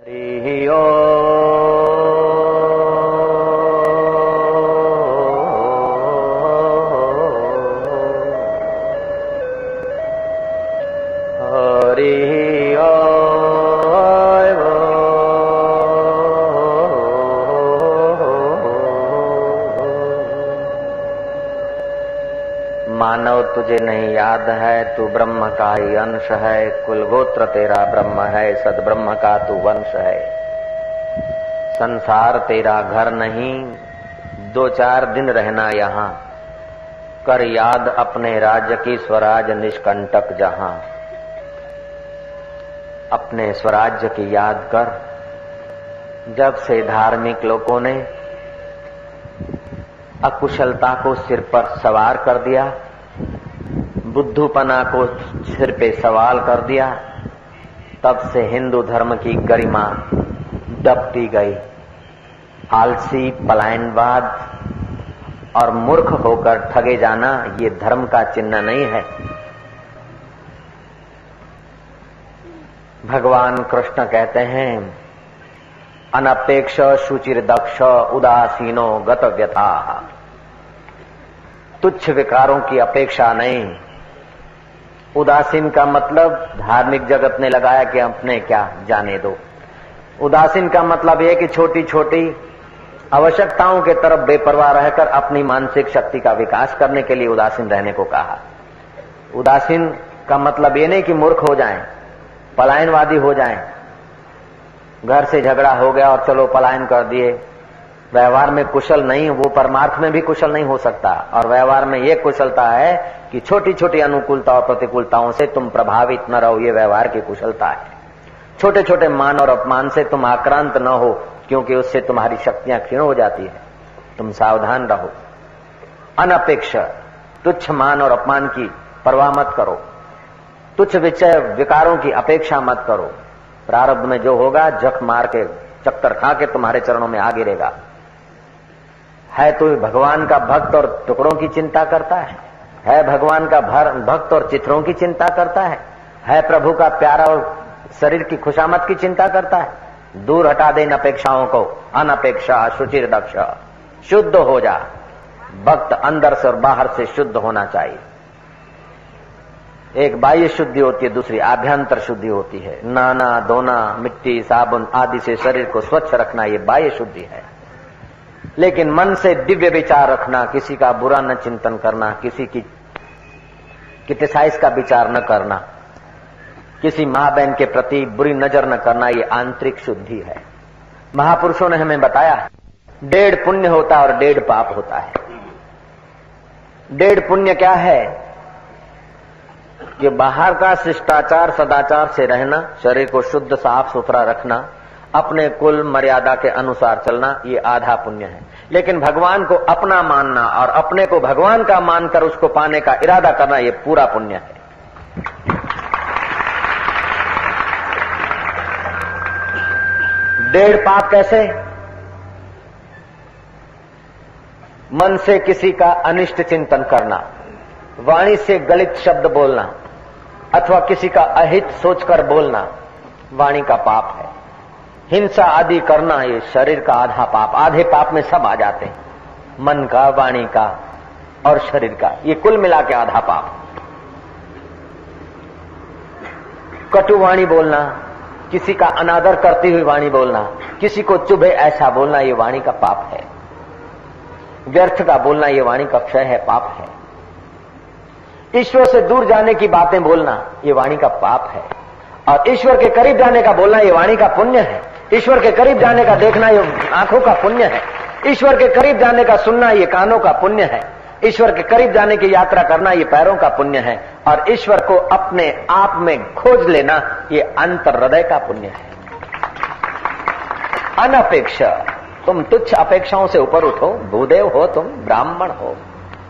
हरि ओ हरि ओ मानव तुझे नहीं याद है, तू ब्रह्म का ही अंश है, कुल गोत्र तेरा ब्रह्म है, सद ब्रह्म का तू वंश है। संसार तेरा घर नहीं, दो चार दिन रहना यहाँ। कर याद अपने राज्य की स्वराज निष्कंटक जहाँ। अपने स्वराज्य की याद कर। जब से धार्मिक लोगों ने अकुशलता को सिर पर सवार कर दिया बुद्धूपना को सिर पे सवाल कर दिया। तब से हिंदू धर्म की गरिमा दबती गई। आलसी, पलायनवाद और मूर्ख होकर ठगे जाना ये धर्म का चिन्ह नहीं है। भगवान कृष्ण कहते हैं, अनपेक्ष शुचिर दक्ष उदासीनो गत व्यथा तुच्छ विकारों की अपेक्षा नहीं। उदासीन का मतलब धार्मिक जगत ने लगाया कि अपने क्या जाने दो। उदासीन का मतलब यह कि छोटी छोटी आवश्यकताओं के तरफ़ बेपरवाह रहकर अपनी मानसिक शक्ति का विकास करने के लिए उदासीन रहने को कहा। उदासीन का मतलब ये नहीं कि मूर्ख हो जाएँ, पलायनवादी हो जाएँ, घर से झगड़ा हो गया और चलो पलायन कर दिए। व्यवहार में कुशल नहीं, वो परमार्थ में भी कुशल नहीं हो सकता। और व्यवहार में ये कुशलता है कि छोटी छोटी अनुकूलता और प्रतिकूलताओं से तुम प्रभावित न रहो, ये व्यवहार की कुशलता है। छोटे छोटे मान और अपमान से तुम आक्रांत न हो, क्योंकि उससे तुम्हारी शक्तियाँ क्षीण हो जाती है। तुम सावधान रहो। अनपेक्ष, तुच्छ मान और अपमान की परवाह मत करो। तुच्छ विचय विकारों की अपेक्षा मत करो। प्रारब्ध में जो होगा, जख मार के, चक्कर खा के तुम्हारे चरणों में आ गिरेगा है तो भगवान का भक्त और टुकड़ों की चिंता करता है। है भगवान का भर, भक्त और चित्रों की चिंता करता है। है प्रभु का प्यारा और शरीर की खुशामत की चिंता करता है। दूर हटा दे इन अपेक्षाओं को। अनपेक्षा, शुचिर दक्ष, शुद्ध हो जा। भक्त अंदर से और बाहर से शुद्ध होना चाहिए। एक बाह्य शुद्धि होती है, दूसरी आभ्यंतर शुद्धि होती है। नाना धोना मिट्टी, साबुन आदि से शरीर को स्वच्छ रखना ये बाह्य शुद्धि है। लेकिन मन से दिव्य विचार रखना, किसी का बुरा न चिंतन करना, किसी की क्रिटिसाइज का विचार न करना, किसी माँ बहन के प्रति बुरी नज़र न करना, ये आंतरिक शुद्धि है। महापुरुषों ने हमें बताया, डेढ़ पुण्य होता है और डेढ़ पाप होता है। डेढ़ पुण्य क्या है? कि बाहर का शिष्टाचार, सदाचार से रहना, शरीर को शुद्ध साफ़ सुथरा रखना अपने कुल मर्यादा के अनुसार चलना, ये आधा पुण्य है। लेकिन भगवान को अपना मानना और अपने को भगवान का मानकर उसको पाने का इरादा करना, ये पूरा पुण्य है। डेढ़ पाप कैसे? मन से किसी का अनिष्ट चिंतन करना, वाणी से गलित शब्द बोलना, अथवा किसी का अहित सोचकर बोलना, वाणी का पाप है। हिंसा आदि करना ये शरीर का आधा पाप, आधे पाप में सब आ जाते हैं। मन का, वाणी का और शरीर का, ये कुल मिला के आधा पाप। कटु वाणी बोलना, किसी का अनादर करती हुई वाणी बोलना, किसी को चुभे ऐसा बोलना, ये वाणी का पाप है। व्यर्थ का बोलना, ये वाणी का क्षय है, पाप है। ईश्वर से दूर जाने की बातें बोलना, ये वाणी का पाप है। और ईश्वर के करीब जाने का बोलना, ये वाणी का पुण्य है। ईश्वर के करीब जाने का देखना ये आँखों का पुण्य है। ईश्वर के करीब जाने का सुनना ये कानों का पुण्य है। ईश्वर के करीब जाने की यात्रा करना ये पैरों का पुण्य है। और ईश्वर को अपने आप में खोज लेना ये अंतर हृदय का पुण्य है। अनपेक्ष, तुम तुच्छ अपेक्षाओं से ऊपर उठो, भूदेव हो तुम, ब्राह्मण हो,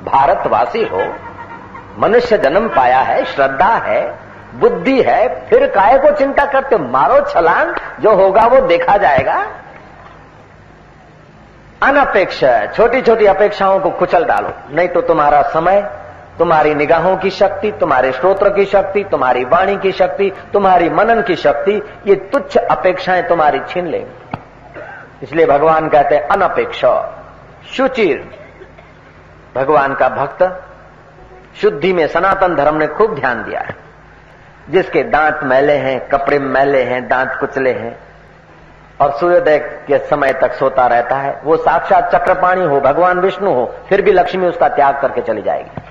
भारतवासी हो, मनुष्य जन्म पाया है, श्रद्धा है बुद्धि है, फिर काय को चिंता करते मारो छलांग, जो होगा वो देखा जाएगा। अनपेक्ष छोटी छोटी अपेक्षाओं को कुचल डालो। नहीं तो तुम्हारा समय, तुम्हारी निगाहों की शक्ति, तुम्हारे स्त्रोत्र की शक्ति, तुम्हारी वाणी की शक्ति, तुम्हारी मनन की शक्ति, ये तुच्छ अपेक्षाएँ तुम्हारी छीन लेंगी। इसलिए भगवान कहते हैं, अनपेक्ष। शुचिर भगवान का भक्त, शुद्धि में सनातन धर्म ने खूब ध्यान दिया है। जिसके दांत मैले हैं, कपड़े मैले हैं, दांत कुचले हैं, और सूर्योदय के समय तक सोता रहता है, वो साक्षात चक्रपाणी हो, भगवान विष्णु हो, फिर भी लक्ष्मी उसका त्याग करके चली जाएगी।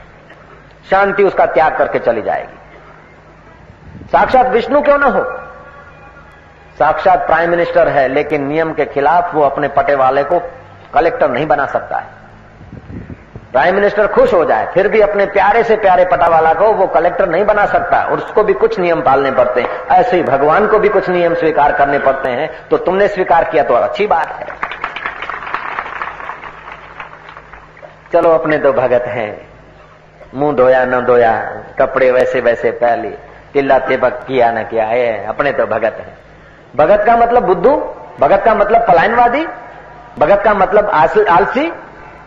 शांति उसका त्याग करके चली जाएगी। साक्षात विष्णु क्यों ना हो? साक्षात प्राइम मिनिस्टर है, लेकिन नियम के खिलाफ वो अपने पटे वाले को कलेक्टर नहीं बना सकता है। प्राइम मिनिस्टर खुश हो जाए, फिर भी अपने प्यारे से प्यारे पटावाला को वो कलेक्टर नहीं बना सकता, उसको भी कुछ नियम पालने पड़ते हैं। ऐसे ही भगवान को भी कुछ नियम स्वीकार करने पड़ते हैं तो तुमने स्वीकार किया तो अच्छी बात है। चलो अपने तो भगत हैं। मुँह धोया, न धोया, कपड़े वैसे वैसे पहले, किला तिबक किया न किया है अपने तो भगत है। भगत का मतलब बुद्धू, भगत का मतलब पलायनवादी, भगत का मतलब आलसी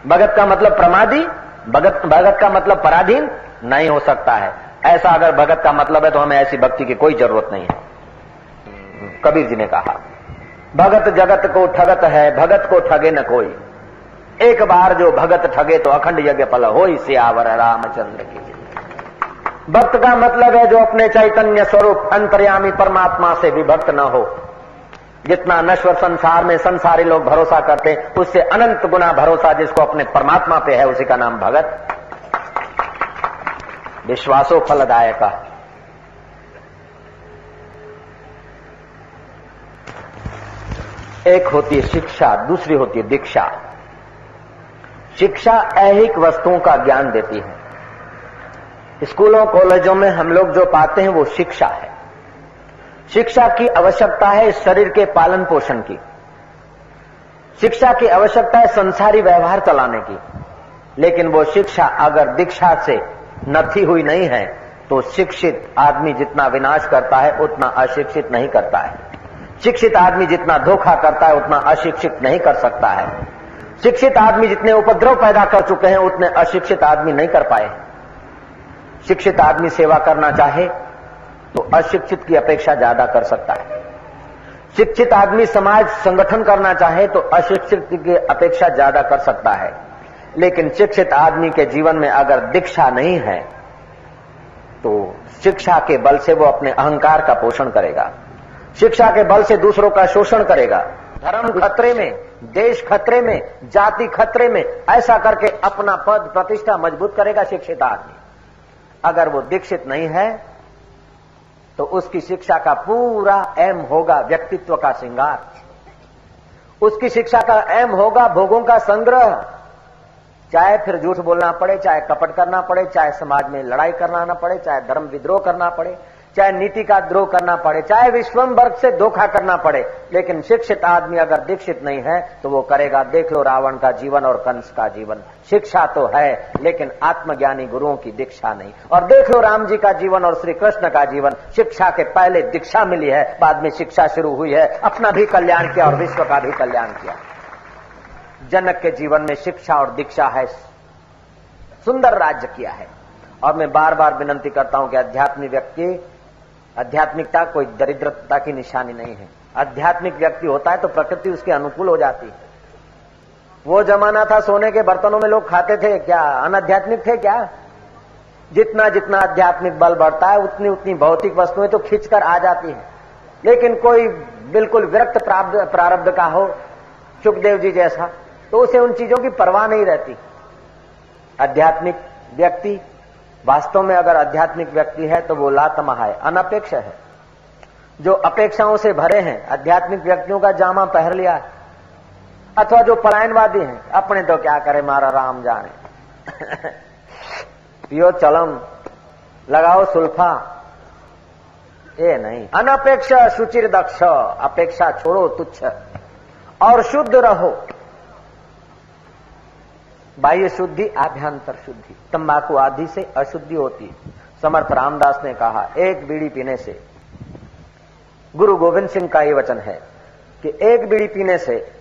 भगत का मतलब प्रमादी, भगत भगत का मतलब पराधीन नहीं हो सकता है। ऐसा अगर भगत का मतलब है तो हमें ऐसी भक्ति की कोई ज़रूरत नहीं है। कबीर जी ने कहा, भगत जगत को ठगत है, भगत को ठगे न कोई। एक बार जो भगत ठगे तो अखंड यज्ञ फल हो सियावर रामचंद्र की भक्त का मतलब है जो अपने चैतन्य स्वरूप, अंतर्यामी परमात्मा से विभक्त न हो। जितना नश्वर संसार में संसारी लोग भरोसा करते हैं उससे अनंत गुना भरोसा जिसको अपने परमात्मा पे है, उसी का नाम भगत। विश्वासो फलदायक। एक होती है शिक्षा, दूसरी होती है दीक्षा। शिक्षा ऐहिक वस्तुओं का ज्ञान देती है। स्कूलों, कॉलेजों में हम लोग जो पाते हैं वो शिक्षा है। शिक्षा की आवश्यकता है शरीर के पालन पोषण की। शिक्षा की आवश्यकता है संसारी व्यवहार चलाने की। लेकिन वो शिक्षा अगर दीक्षा से नथी हुई नहीं है तो शिक्षित आदमी जितना विनाश करता है, उतना अशिक्षित नहीं करता है। शिक्षित आदमी जितना धोखा करता है, उतना अशिक्षित नहीं कर सकता है। शिक्षित आदमी जितने उपद्रव पैदा कर चुके हैं, उतने अशिक्षित आदमी नहीं कर पाए। शिक्षित आदमी सेवा करना चाहे तो अशिक्षित की अपेक्षा ज़्यादा कर सकता है। शिक्षित आदमी समाज संगठन करना चाहे तो अशिक्षित की अपेक्षा ज़्यादा कर सकता है। लेकिन शिक्षित आदमी के जीवन में अगर दीक्षा नहीं है तो शिक्षा के बल से वो अपने अहंकार का पोषण करेगा। शिक्षा के बल से दूसरों का शोषण करेगा। धर्म खतरे में, देश खतरे में, जाति खतरे में, ऐसा करके अपना पद प्रतिष्ठा मज़बूत करेगा शिक्षित आदमी। अगर वो दीक्षित नहीं है तो उसकी शिक्षा का पूरा एम होगा व्यक्तित्व का श्रृंगार। उसकी शिक्षा का एम होगा भोगों का संग्रह। चाहे फिर झूठ बोलना पड़े, चाहे कपट करना पड़े, चाहे समाज में लड़ाई करना ना पड़े, चाहे धर्म विद्रोह करना पड़े चाहे नीति का द्रोह करना पड़े, चाहे विश्वम वर्ग से धोखा करना पड़े, लेकिन शिक्षित आदमी अगर दीक्षित नहीं है तो वो करेगा, देख लो रावण का जीवन और कंस का जीवन। शिक्षा तो है, लेकिन आत्मज्ञानी गुरुओं की दीक्षा नहीं। और देख लो राम जी का जीवन और श्री कृष्ण का जीवन, शिक्षा के पहले दीक्षा मिली है, बाद में शिक्षा शुरू हुई है, अपना भी कल्याण किया और विश्व का भी कल्याण किया। जनक के जीवन में शिक्षा और दीक्षा है, सुंदर राज्य किया है। और मैं बार बार विनंती करता हूँ कि आध्यात्मिक व्यक्ति आध्यात्मिकता कोई दरिद्रता की निशानी नहीं है। आध्यात्मिक व्यक्ति होता है तो प्रकृति उसके अनुकूल हो जाती है। वो जमाना था सोने के बर्तनों में लोग खाते थे, क्या अनाध्यात्मिक थे क्या? जितना जितना आध्यात्मिक बल बढ़ता है, उतनी उतनी भौतिक वस्तुएँ तो खींचकर आ जाती है। लेकिन कोई बिल्कुल विरक्त प्रारब्ध का हो, सुखदेव जी जैसा तो उसे उन चीज़ों की परवाह नहीं रहती। आध्यात्मिक व्यक्ति वास्तव में अगर आध्यात्मिक व्यक्ति है तो वो लातमा है, अनपेक्ष है। जो अपेक्षाओं से भरे हैं, आध्यात्मिक व्यक्तियों का जामा पहन लिया है, अथवा जो पलायनवादी हैं, अपने तो क्या करे, मारा राम जाने। पियो चलम, लगाओ सुल्फा। ये नहीं। अनपेक्ष, सुचिर दक्ष, अपेक्षा छोड़ो तुच्छ, और शुद्ध रहो। बाह्य शुद्धि, आभ्यंतर शुद्धि। तंबाकू आदि से अशुद्धि होती समर्थ रामदास ने कहा, एक बीड़ी पीने से। गुरु गोविंद सिंह का ये वचन है कि एक बीड़ी पीने से,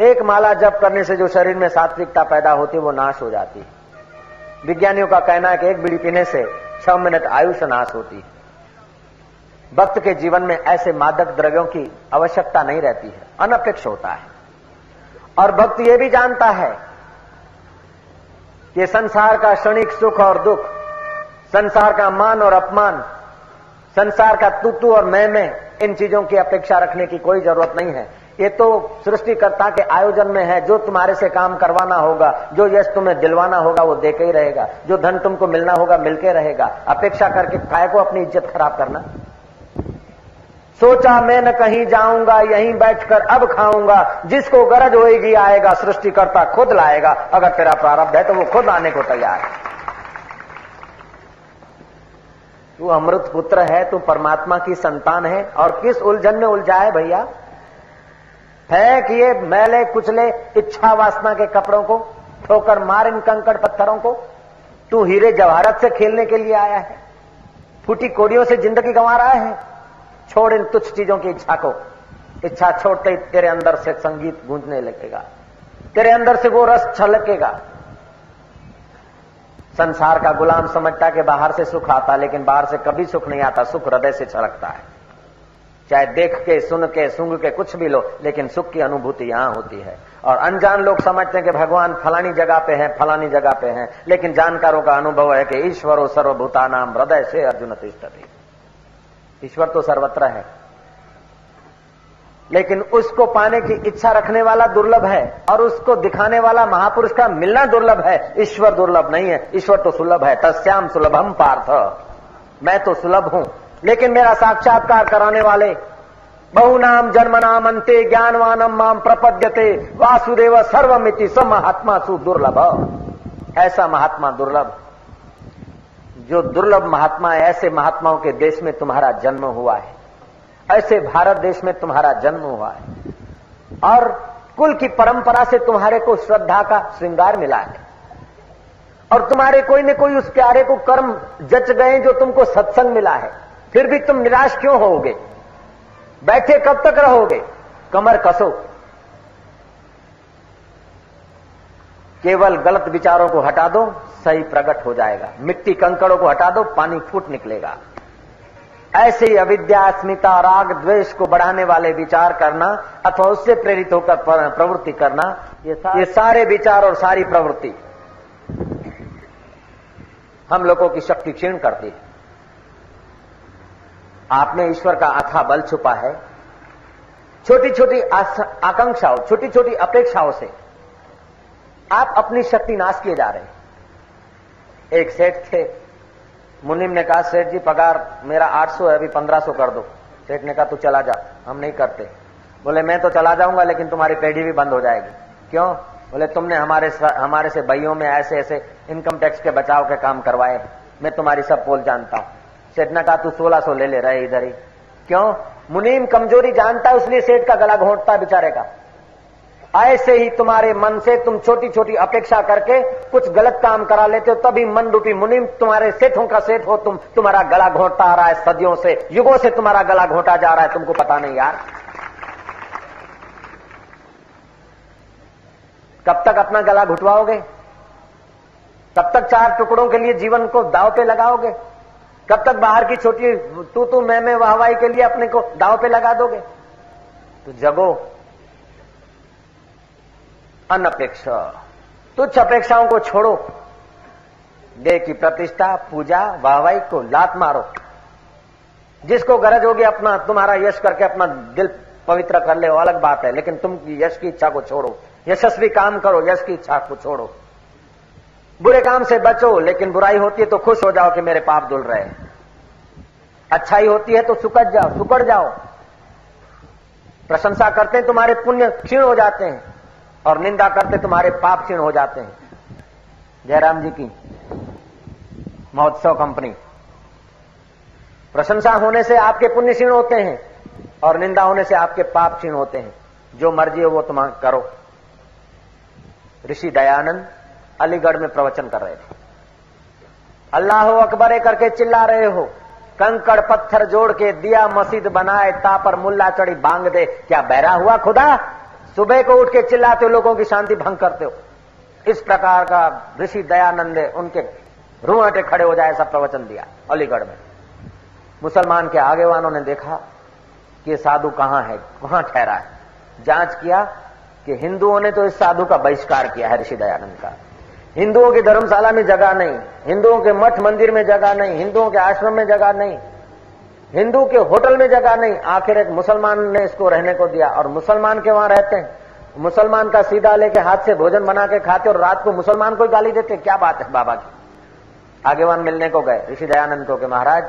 एक माला जप करने से जो शरीर में सात्विकता पैदा होती है, वो नाश हो जाती है। विज्ञानियों का कहना है कि एक बीड़ी पीने से छह मिनट आयुष नाश होती है। भक्त के जीवन में ऐसे मादक द्रव्यों की आवश्यकता नहीं रहती है, अनपेक्ष होता है। और भक्त ये भी जानता है कि संसार का क्षणिक सुख और दुख, संसार का मान और अपमान, संसार का तू और मैं में इन चीज़ों की अपेक्षा रखने की कोई ज़रूरत नहीं है। ये तो सृष्टिकर्ता के आयोजन में है, जो तुम्हारे से काम करवाना होगा, जो यश तुम्हें दिलवाना होगा, वो देके ही रहेगा। जो धन तुमको मिलना होगा, मिलके रहेगा। अपेक्षा करके काय को अपनी इज़्ज़त खराब करना? सोचा मैं न कहीं जाऊँगा, यहीं बैठकर अब खाऊँगा। जिसको गरज होएगी आएगा, सृष्टिकर्ता खुद लाएगा। अगर तेरा प्रारब्ध है तो वो खुद आने को तैयार है। तू अमृत पुत्र है, तू परमात्मा की संतान है, और किस उलझन में उलझा है भैया फेंक ये मैले, कुचले, इच्छा वासना के कपड़ों को, ठोकर मार इन कंकड़ पत्थरों को? तू हीरे जवाहरत से खेलने के लिए आया है। फूटी कोड़ियों से ज़िंदगी गंवा रहा है। छोड़ इन तुच्छ चीज़ों की इच्छा को। इच्छा छोड़ते ही तेरे अंदर से संगीत गूंजने लगेगा। तेरे अंदर से वो रस छलकेगा। संसार का गुलाम समझता कि बाहर से सुख आता, लेकिन बाहर से कभी सुख नहीं आता, सुख हृदय से छलकता है। चाहे देख के, सुन के सुंग के कुछ भी लो, लेकिन सुख की अनुभूति यहाँ होती है। और अनजान लोग समझते हैं कि भगवान फलानी जगह पे हैं, फलानी जगह पे हैं, लेकिन जानकारों का अनुभव है कि ईश्वरो सर्वभूता नाम हृदय से अर्जुन तिष्ठती। ईश्वर तो सर्वत्र है। लेकिन उसको पाने की इच्छा रखने वाला दुर्लभ है और उसको दिखाने वाला महापुरुष का मिलना दुर्लभ है। ईश्वर दुर्लभ नहीं है। ईश्वर तो सुलभ है। तस्याम सुलभम पार्थ। मैं तो सुलभ हूँ। लेकिन मेरा साक्षात्कार कराने वाले, बहुनाम जन्म नाम अंते ज्ञानवानम माम प्रपद्यते, वासुदेव सर्वमिति स महात्मा सु दुर्लभ। ऐसा महात्मा दुर्लभ जो दुर्लभ महात्मा है, ऐसे महात्माओं के देश में तुम्हारा जन्म हुआ है। ऐसे भारत देश में तुम्हारा जन्म हुआ है। और कुल की परंपरा से तुम्हारे को श्रद्धा का श्रृंगार मिला है। और तुम्हारे कोई न कोई उस प्यारे को कर्म जच गए जो तुमको सत्संग मिला है। फिर भी तुम निराश क्यों होगे? बैठे कब तक रहोगे? कमर कसो। केवल गलत विचारों को हटा दो सही प्रकट हो जाएगा। मिट्टी कंकड़ों को हटा दो पानी फूट निकलेगा। ऐसे ही अविद्या अस्मिता राग द्वेष को बढ़ाने वाले विचार करना अथवा उससे प्रेरित होकर प्रवृत्ति करना ये, ये सारे विचार और सारी प्रवृत्ति हम लोगों की शक्ति क्षीण करती है। आप में ईश्वर का अथा बल छुपा है। छोटी छोटी आकांक्षाओं छोटी छोटी अपेक्षाओं से आप अपनी शक्ति नाश किए जा रहे हैं। एक सेठ थे। मुनिम ने कहा, सेठ जी, पगार मेरा 800 है, अभी 1500 कर दो। सेठ ने कहा, तू चला जा, हम नहीं करते। बोले, मैं तो चला जाऊँगा, लेकिन तुम्हारी पेढ़ी भी बंद हो जाएगी। क्यों? बोले, तुमने हमारे हमारे से भाइयों में ऐसे ऐसे इनकम टैक्स के बचाव के काम करवाए मैं तुम्हारी सब पोल जानता हूँ। सेठ ने कहा, तू सोलह ले ले, रहे इधर ही। क्यों? मुनीम कमज़ोरी जानता है उसलिए सेठ का गला घोंटता बेचारे का। ऐसे ही तुम्हारे मन से तुम छोटी छोटी अपेक्षा करके कुछ गलत काम करा लेते हो, तभी मन रूपी मुनिम तुम्हारे सेठों का सेठ हो, तुम, तुम्हारा गला घोटता आ रहा है सदियों से, युगों से तुम्हारा गला घोटा जा रहा है, तुमको पता नहीं यार। कब तक अपना गला घुटवाओगे? कब तक चार टुकड़ों के लिए जीवन को दाव पे लगाओगे? कब तक बाहर की छोटी तू तू मैं मैं वाहवाही के लिए अपने को दाव पे लगा दोगे? तो जगो। अनपेक्ष। तुच्छ अपेक्षाओं को छोड़ो। देह की प्रतिष्ठा, पूजा, वाहवाही को लात मारो। जिसको गरज होगी अपना, तुम्हारा यश करके अपना दिल पवित्र कर ले अलग बात है। लेकिन तुम यश की इच्छा को छोड़ो। यशस्वी काम करो, यश की इच्छा को छोड़ो। बुरे काम से बचो, लेकिन बुराई होती है तो खुश हो जाओ कि मेरे पाप धुल रहे अच्छाई होती है तो सुकड़ जाओ सुकड़ जाओ। प्रशंसा करते हैं, तुम्हारे पुण्य क्षीण हो जाते हैं। और निंदा करते तुम्हारे पाप क्षीण हो जाते हैं। जयराम जी की महोत्सव कंपनी। प्रशंसा होने से आपके पुण्य क्षीण होते हैं और निंदा होने से आपके पाप क्षीण होते हैं। जो मर्ज़ी हो वो तुम करो। ऋषि दयानंद अलीगढ़ में प्रवचन कर रहे थे। अल्लाह अकबरे करके चिल्ला रहे हो। कंकड़ पत्थर जोड़ के दिया मस्जिद बनाए, ता पर मुल्ला चढ़ी बांग दे। क्या बहरा हुआ खुदा? सुबह को उठ के चिल्लाते हो, लोगों की शांति भंग करते हो। इस प्रकार का ऋषि दयानंद उनके रूहटे खड़े हो जाए ऐसा प्रवचन दिया, अलीगढ़ में। मुसलमान के आगे वालों ने देखा कि साधु कहाँ है, कहाँ ठहरा है। जाँच किया कि हिंदुओं ने तो इस साधु का बहिष्कार किया है, ऋषि दयानंद का। हिंदुओं की धर्मशाला में जगह नहीं, हिंदुओं के मठ मंदिर में जगह नहीं, हिंदुओं के आश्रम में जगह नहीं हिंदू के होटल में जगह नहीं, आखिर एक मुसलमान ने इसको रहने को दिया और मुसलमान के वहाँ रहते हैं। मुसलमान का सीधा लेके हाथ से भोजन बना के खाते और रात को मुसलमान को गाली देते, क्या बात है बाबा की? आगेवान मिलने को गए, ऋषि दयानंद को के महाराज,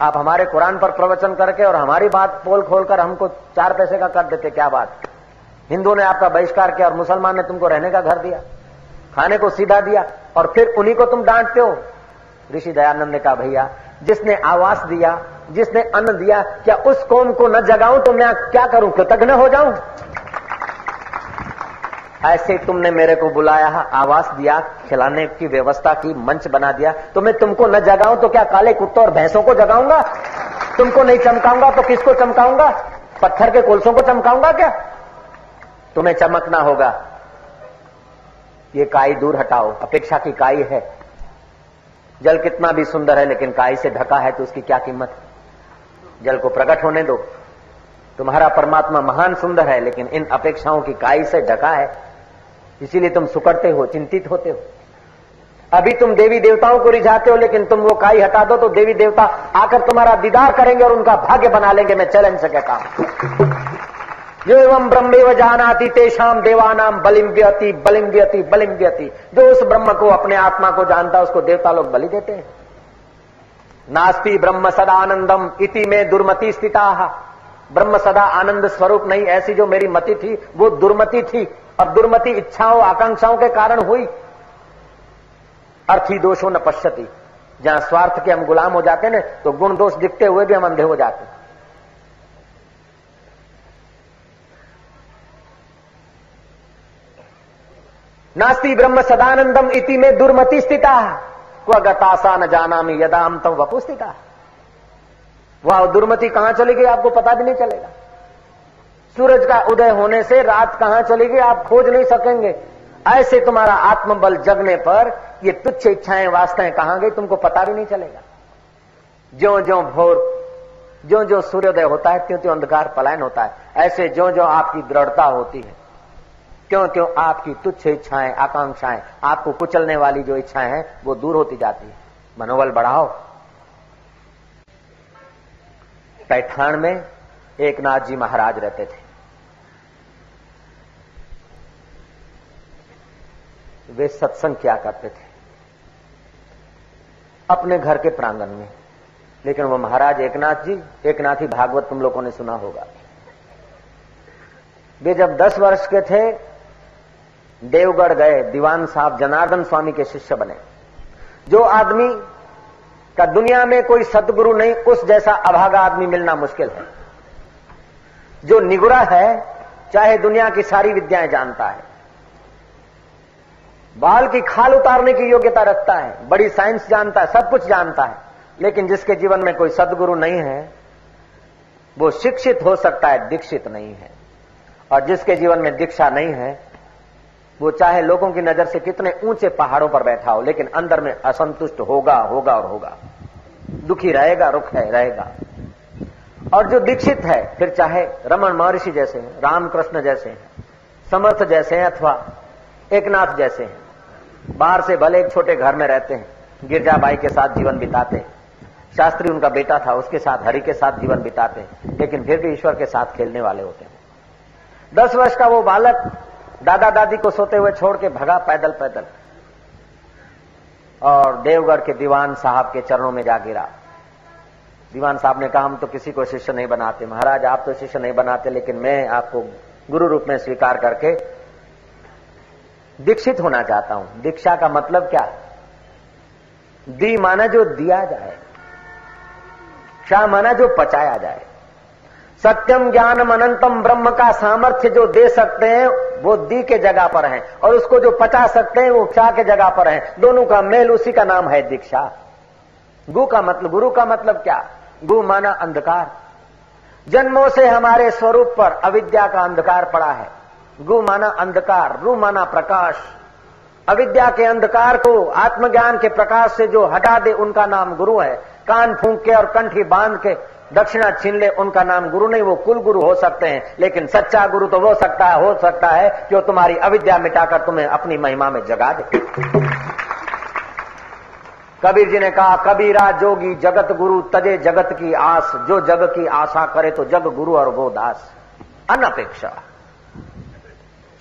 आप हमारे कुरान पर प्रवचन करके और हमारी बात पोल खोलकर हमको चार पैसे का कर देते, क्या बात? हिंदू ने आपका बहिष्कार किया और मुसलमान ने तुमको रहने का घर दिया, खाने को सीधा दिया और फिर उन्हीं को तुम डांटते हो। ऋषि दयानंद ने कहा, भैया जिसने आवास दिया, जिसने अन्न दिया, क्या उस कौम को न जगाऊं तो मैं क्या करूँ? कृतज्ञ हो जाऊँ? ऐसे तुमने मेरे को बुलाया आवास दिया, खिलाने की व्यवस्था की, मंच बना दिया तो मैं तुमको न जगाऊं तो क्या काले कुत्तों और भैंसों को जगाऊँगा? तुमको नहीं चमकाऊँगा तो किसको चमकाऊँगा? पत्थर के कोलसों को चमकाऊँगा क्या? तुम्हें चमकना होगा। ये काई दूर हटाओ, अपेक्षा की काई है। जल कितना भी सुंदर है, लेकिन काई से ढका है तो उसकी क्या कीमत है? जल को प्रकट होने दो। तुम्हारा परमात्मा महान सुंदर है, लेकिन इन अपेक्षाओं की काई से ढका है। इसीलिए तुम सुकड़ते हो, चिंतित होते हो। अभी तुम देवी देवताओं को रिझाते हो, लेकिन तुम वो काई हटा दो तो देवी देवता आकर तुम्हारा दीदार करेंगे और उनका भाग्य बना लेंगे। मैं चैलेंज से कहता हूँ। जो एवं ब्रह्म जानाती तेषाम देवानाम बलिम व्यति बलिम व्यति बलिम व्यति जो उस ब्रह्म को, अपने आत्मा को जानता है, उसको देवता लोग बलि देते हैं। नास्ती ब्रह्म सदा आनंदम इति में दुर्मति स्थिता। ब्रह्म सदा आनंद स्वरूप नहीं, ऐसी जो मेरी मति थी, वो दुर्मति थी। अब दुर्मति इच्छाओं, आकांक्षाओं के कारण हुई। अर्थी दोषों न पश्यती। जहाँ स्वार्थ के हम गुलाम हो जाते ना तो गुण दोष दिखते हुए भी हम अंधे हो जाते नास्ति ब्रह्म सदानंदम इति में दुर्मति स्थिता। क्वगतासा न जाना में यदा हम तम वपु स्थिता। वह, दुर्मति कहाँ चली गई आपको पता भी नहीं चलेगा। सूरज का उदय होने से रात कहाँ चली गई आप खोज नहीं सकेंगे। ऐसे तुम्हारा आत्मबल जगने पर ये तुच्छ इच्छाएँ, वास्ताएँ कहाँ गई तुमको पता भी नहीं चलेगा। ज्यो ज्यो भोर जो जो सूर्योदय होता है त्यों त्यों अंधकार पलायन होता है। ऐसे जो जो आपकी दृढ़ता होती है। क्यों क्यों आपकी तुच्छ इच्छाएँ, आकांक्षाएँ, आपको कुचलने वाली जो इच्छाएँ हैं, वो दूर होती जाती है। मनोबल बढ़ाओ। पैठान में एक नाथ जी महाराज रहते थे। वे सत्संग क्या करते थे। अपने घर के प्रांगण में। लेकिन वो महाराज एकनाथ जी, एकनाथ ही भागवत तुम लोगों ने सुना होगा। वे जब दस वर्ष के थे देवगढ़ गए, दीवान साहब जनार्दन स्वामी के शिष्य बने। जो आदमी का दुनिया में कोई सदगुरु नहीं, उस जैसा अभागा आदमी मिलना मुश्किल है। जो निगुरा है, चाहे दुनिया की सारी विद्याएँ जानता है। बाल की खाल उतारने की योग्यता रखता है, बड़ी साइंस जानता है, सब कुछ जानता है। लेकिन जिसके जीवन में कोई सदगुरु नहीं है, वो शिक्षित हो सकता है, दीक्षित नहीं है। और जिसके जीवन में दीक्षा नहीं है वो चाहे लोगों की नज़र से कितने ऊँचे पहाड़ों पर बैठा हो, लेकिन अंदर में असंतुष्ट होगा होगा और होगा। दुखी रहेगा रुख है, रहेगा। और जो दीक्षित है, फिर चाहे रमन महर्षि जैसे हैं, रामकृष्ण जैसे हैं, समर्थ जैसे हैं अथवा एकनाथ जैसे हैं, बाहर से भले एक छोटे घर में रहते हैं, गिरजाबाई के साथ जीवन बिताते हैं। शास्त्री उनका बेटा था, उसके साथ, हरि के साथ जीवन बिताते हैं, लेकिन फिर भी ईश्वर के साथ खेलने वाले होते हैं। दस वर्ष का वो बालक दादा दादी को सोते हुए छोड़ के भगा पैदल पैदल। और देवगढ़ के दीवान साहब के चरणों में जा गिरा। दीवान साहब ने कहा, हम तो किसी को शिष्य नहीं बनाते। महाराज, आप तो शिष्य नहीं बनाते, लेकिन मैं आपको गुरु रूप में स्वीकार करके दीक्षित होना चाहता हूँ। दीक्षा का मतलब क्या? दी माना जो दिया जाए शाह माना जो पचाया जाए। सत्यम ज्ञानम अनंतम ब्रह्म का सामर्थ्य जो दे सकते हैं, वो दी के जगह पर है। और उसको जो पचा सकते हैं, वो क्षा के जगह पर है। दोनों का मेल उसी का नाम है दीक्षा। गु का मतलब गुरु का मतलब क्या? गु माना अंधकार। जन्मों से हमारे स्वरूप पर अविद्या का अंधकार पड़ा है। गु माना अंधकार, रू माना प्रकाश। अविद्या के अंधकार को आत्मज्ञान के प्रकाश से जो हटा दे, उनका नाम गुरु है। कान फूंक के और कंठी बाँध के दक्षिणा छीन ले उनका नाम गुरु नहीं, वो कुल गुरु हो सकते हैं, लेकिन सच्चा गुरु तो वो सकता है, हो सकता है जो तुम्हारी अविद्या मिटाकर तुम्हें अपनी महिमा में जगा दे। कबीर जी ने कहा, कबीरा जोगी, जगत गुरु, तजे जगत की आस, जो जग की आशा करे तो जग गुरु और वो दास। अनपेक्षा।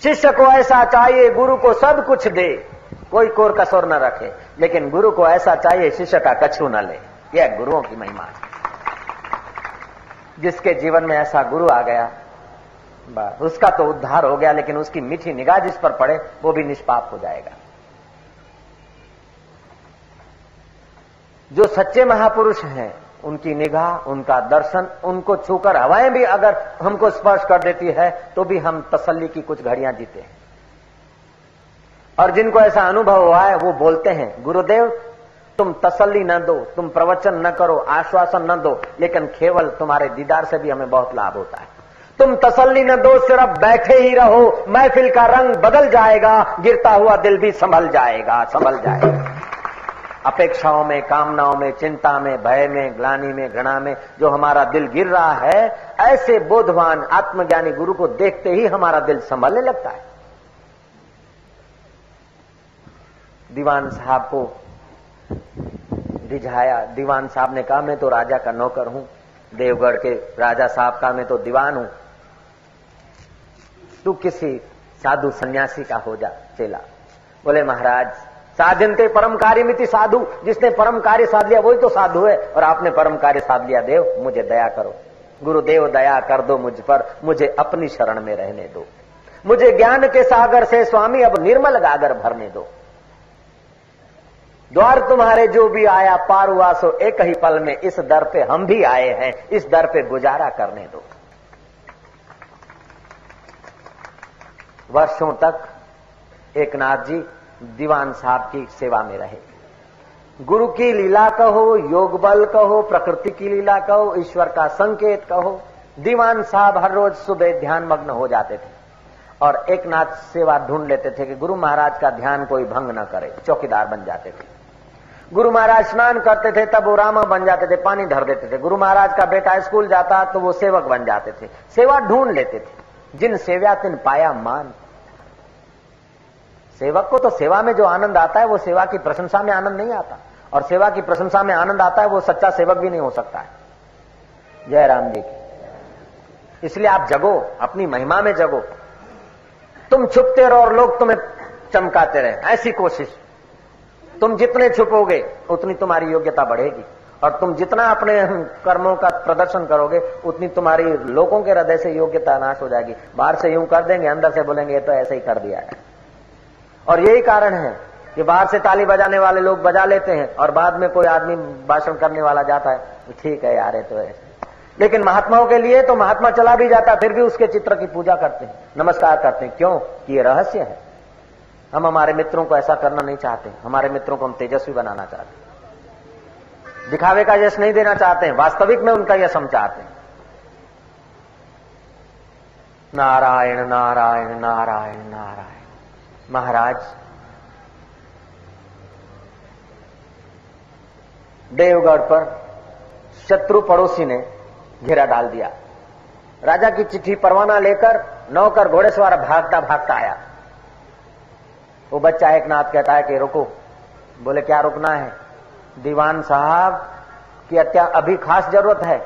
शिष्य को ऐसा चाहिए, गुरु को सब कुछ दे। कोई कोर कसोर न रखे, लेकिन गुरु को ऐसा चाहिए, शिष्य का कछू न ले। यह गुरुओं की महिमा है। जिसके जीवन में ऐसा गुरु आ गया। उसका तो उद्धार हो गया, लेकिन उसकी मीठी निगाह जिस पर पड़े, वो भी निष्पाप हो जाएगा। जो सच्चे महापुरुष हैं, उनकी निगाह, उनका दर्शन, उनको छूकर हवाएँ भी अगर हमको स्पर्श कर देती है तो भी हम तसल्ली की कुछ घड़ियाँ जीते हैं। और जिनको ऐसा अनुभव हुआ है, वो बोलते हैं, गुरुदेव तुम तसल्ली न दो, तुम प्रवचन न करो, आश्वासन न दो, लेकिन केवल तुम्हारे दीदार से भी हमें बहुत लाभ होता है। तुम तसल्ली न दो, सिर्फ़ बैठे ही रहो, महफिल का रंग बदल जाएगा, गिरता हुआ दिल भी संभल जाएगा संभल जाएगा। अपेक्षाओं में, कामनाओं में, चिंता में, भय में, ग्लानी में, घृणा में जो हमारा दिल गिर रहा है, ऐसे बोधवान, आत्मज्ञानी गुरु को देखते ही हमारा दिल संभलने लगता है। दीवान साहब को रिझाया दीवान साहब ने कहा, मैं तो राजा का नौकर हूँ। देवगढ़ के राजा साहब का मैं तो दीवान हूँ। तू किसी साधु सन्यासी का हो जा, चेला। बोले, महाराज साधनते परम कार्य मिति साधु। जिसने परम कार्य साध लिया, वही तो साधु है। और आपने परम कार्य साध लिया, देव, मुझे दया करो। गुरुदेव, दया कर दो मुझ पर। मुझे अपनी शरण में रहने दो। मुझे ज्ञान के सागर से स्वामी, अब निर्मल गागर भरने दो। द्वार तुम्हारे जो भी आया पार हुआ सो एक ही पल में इस दर पे हम भी आए हैं। इस दर पे गुजारा करने दो। वर्षों तक एक नाथ जी दीवान साहब की सेवा में रहे। गुरु की लीला कहो, योग बल कहो, प्रकृति की लीला कहो, ईश्वर का संकेत कहो। दीवान साहब हर रोज सुबह ध्यान मग्न हो जाते थे और एक नाथ सेवा ढूंढ लेते थे कि गुरु महाराज का ध्यान कोई भंग न करे, चौकीदार बन जाते थे। गुरु महाराज स्नान करते थे, तब वो रामा बन जाते थे, पानी धर देते थे। गुरु महाराज का बेटा स्कूल जाता तो वो सेवक बन जाते थे। सेवा ढूंढ लेते थे। जिन सेव्या तिन पाया मान। सेवक को तो सेवा में जो आनंद आता है, वो सेवा की प्रशंसा में आनंद नहीं आता। और सेवा की प्रशंसा में आनंद आता है, वो सच्चा सेवक भी नहीं हो सकता है। जय राम जी की। इसलिए आप जगो, अपनी महिमा में जगो। तुम छुपते रहो और लोग तुम्हें चमकाते रहे। ऐसी कोशिश। तुम जितने छुपोगे, उतनी तुम्हारी योग्यता बढ़ेगी। और तुम जितना अपने कर्मों का प्रदर्शन करोगे, उतनी तुम्हारी लोगों के हृदय से योग्यता नाश हो जाएगी। बाहर से यूँ कर देंगे, अंदर से बोलेंगे, ये तो ऐसे ही कर दिया है। और यही कारण है कि बाहर से ताली बजाने वाले लोग बजा लेते हैं और बाद में कोई आदमी भाषण करने वाला जाता है, ठीक है यार तो ऐसे लेकिन महात्माओं के लिए तो महात्मा चला भी जाता, फिर भी उसके चित्र की पूजा करते हैं, नमस्कार करते हैं। क्यों? कि ये रहस्य है। हम हमारे मित्रों को ऐसा करना नहीं चाहते। हमारे मित्रों को हम तेजस्वी बनाना चाहते दिखावे का यश नहीं देना चाहते हैं। वास्तविक में उनका यश हम चाहते हैं। नारायण नारायण नारायण नारायण। महाराज, देवगढ़ पर शत्रु पड़ोसी ने घेरा डाल दिया। राजा की चिट्ठी परवाना लेकर नौकर घोड़ेसवार भागता भागता आया। वो बच्चा एक नाथ कहता है कि रुको। बोले, क्या रुकना है? दीवान साहब की अत्या अभी खास ज़रूरत है।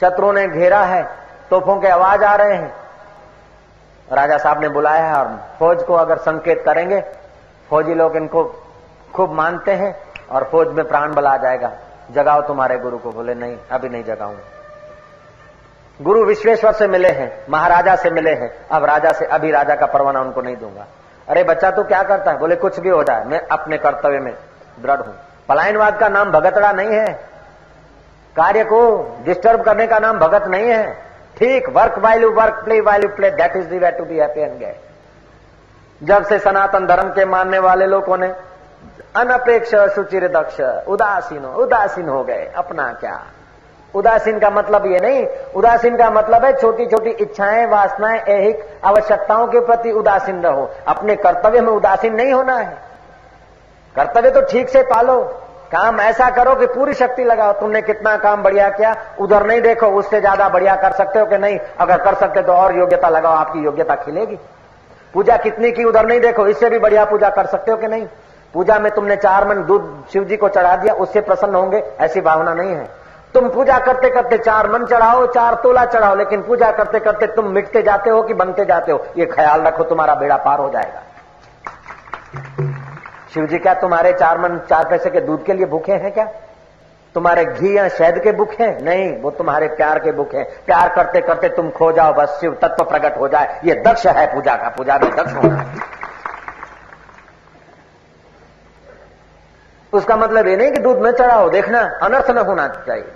शत्रु ने घेरा है, तोपों के आवाज़ आ रहे हैं। राजा साहब ने बुलाया है और फौज को अगर संकेत करेंगे, फौजी लोग इनको खूब मानते हैं और फौज में प्राण बल आ जाएगा। जगाओ तुम्हारे गुरु को। बोले, नहीं, अभी नहीं जगाऊँगा। गुरु विश्वेश्वर से मिले हैं, महाराजा से मिले हैं। अब राजा से, अभी राजा का परवाना उनको नहीं दूँगा। अरे बच्चा, तू क्या करता है? बोले, कुछ भी हो जाए, मैं अपने कर्तव्य में दृढ़ हूँ। पलायनवाद का नाम भगतड़ा नहीं है। कार्य को डिस्टर्ब करने का नाम भगत नहीं है। ठीक work while you work play while you play that is the way to be happy and gay जब से सनातन धर्म के मानने वाले लोगों ने अनपेक्ष, सुचिर दक्ष, उदासीन उदासीन हो गए, अपना क्या? उदासीन का मतलब ये नहीं। उदासीन का मतलब है छोटी छोटी इच्छाएँ, वासनाएँ, ऐहिक आवश्यकताओं के प्रति उदासीन रहो। अपने कर्तव्य में उदासीन नहीं होना है। कर्तव्य तो ठीक से पालो। काम ऐसा करो कि पूरी शक्ति लगाओ। तुमने कितना काम बढ़िया किया, उधर नहीं देखो, उससे ज़्यादा बढ़िया कर सकते हो कि नहीं? अगर कर सकते तो और योग्यता लगाओ, आपकी योग्यता खिलेगी। पूजा कितनी की उधर नहीं देखो, इससे भी बढ़िया पूजा कर सकते हो कि नहीं? पूजा में तुमने चार मन दूध शिव जी को चढ़ा दिया, उससे प्रसन्न होंगे, ऐसी भावना नहीं है। तुम पूजा करते करते चार मन चढ़ाओ, चार तोला चढ़ाओ, लेकिन पूजा करते करते तुम मिटते जाते हो कि बनते जाते हो? ये ख्याल रखो, तुम्हारा बेड़ा पार हो जाएगा। शिव जी क्या तुम्हारे चार मन, चार पैसे के दूध के लिए भूखे हैं क्या? तुम्हारे घी या शहद के बुक हैं? नहीं, वो तुम्हारे प्यार के बुक हैं। प्यार करते करते तुम खो जाओ, बस शिव तत्व प्रकट हो जाए। ये दक्ष है पूजा का, पूजा में दक्ष होना उसका मतलब ये नहीं कि दूध में चढ़ाओ, देखना, अनर्थ न होना चाहिए।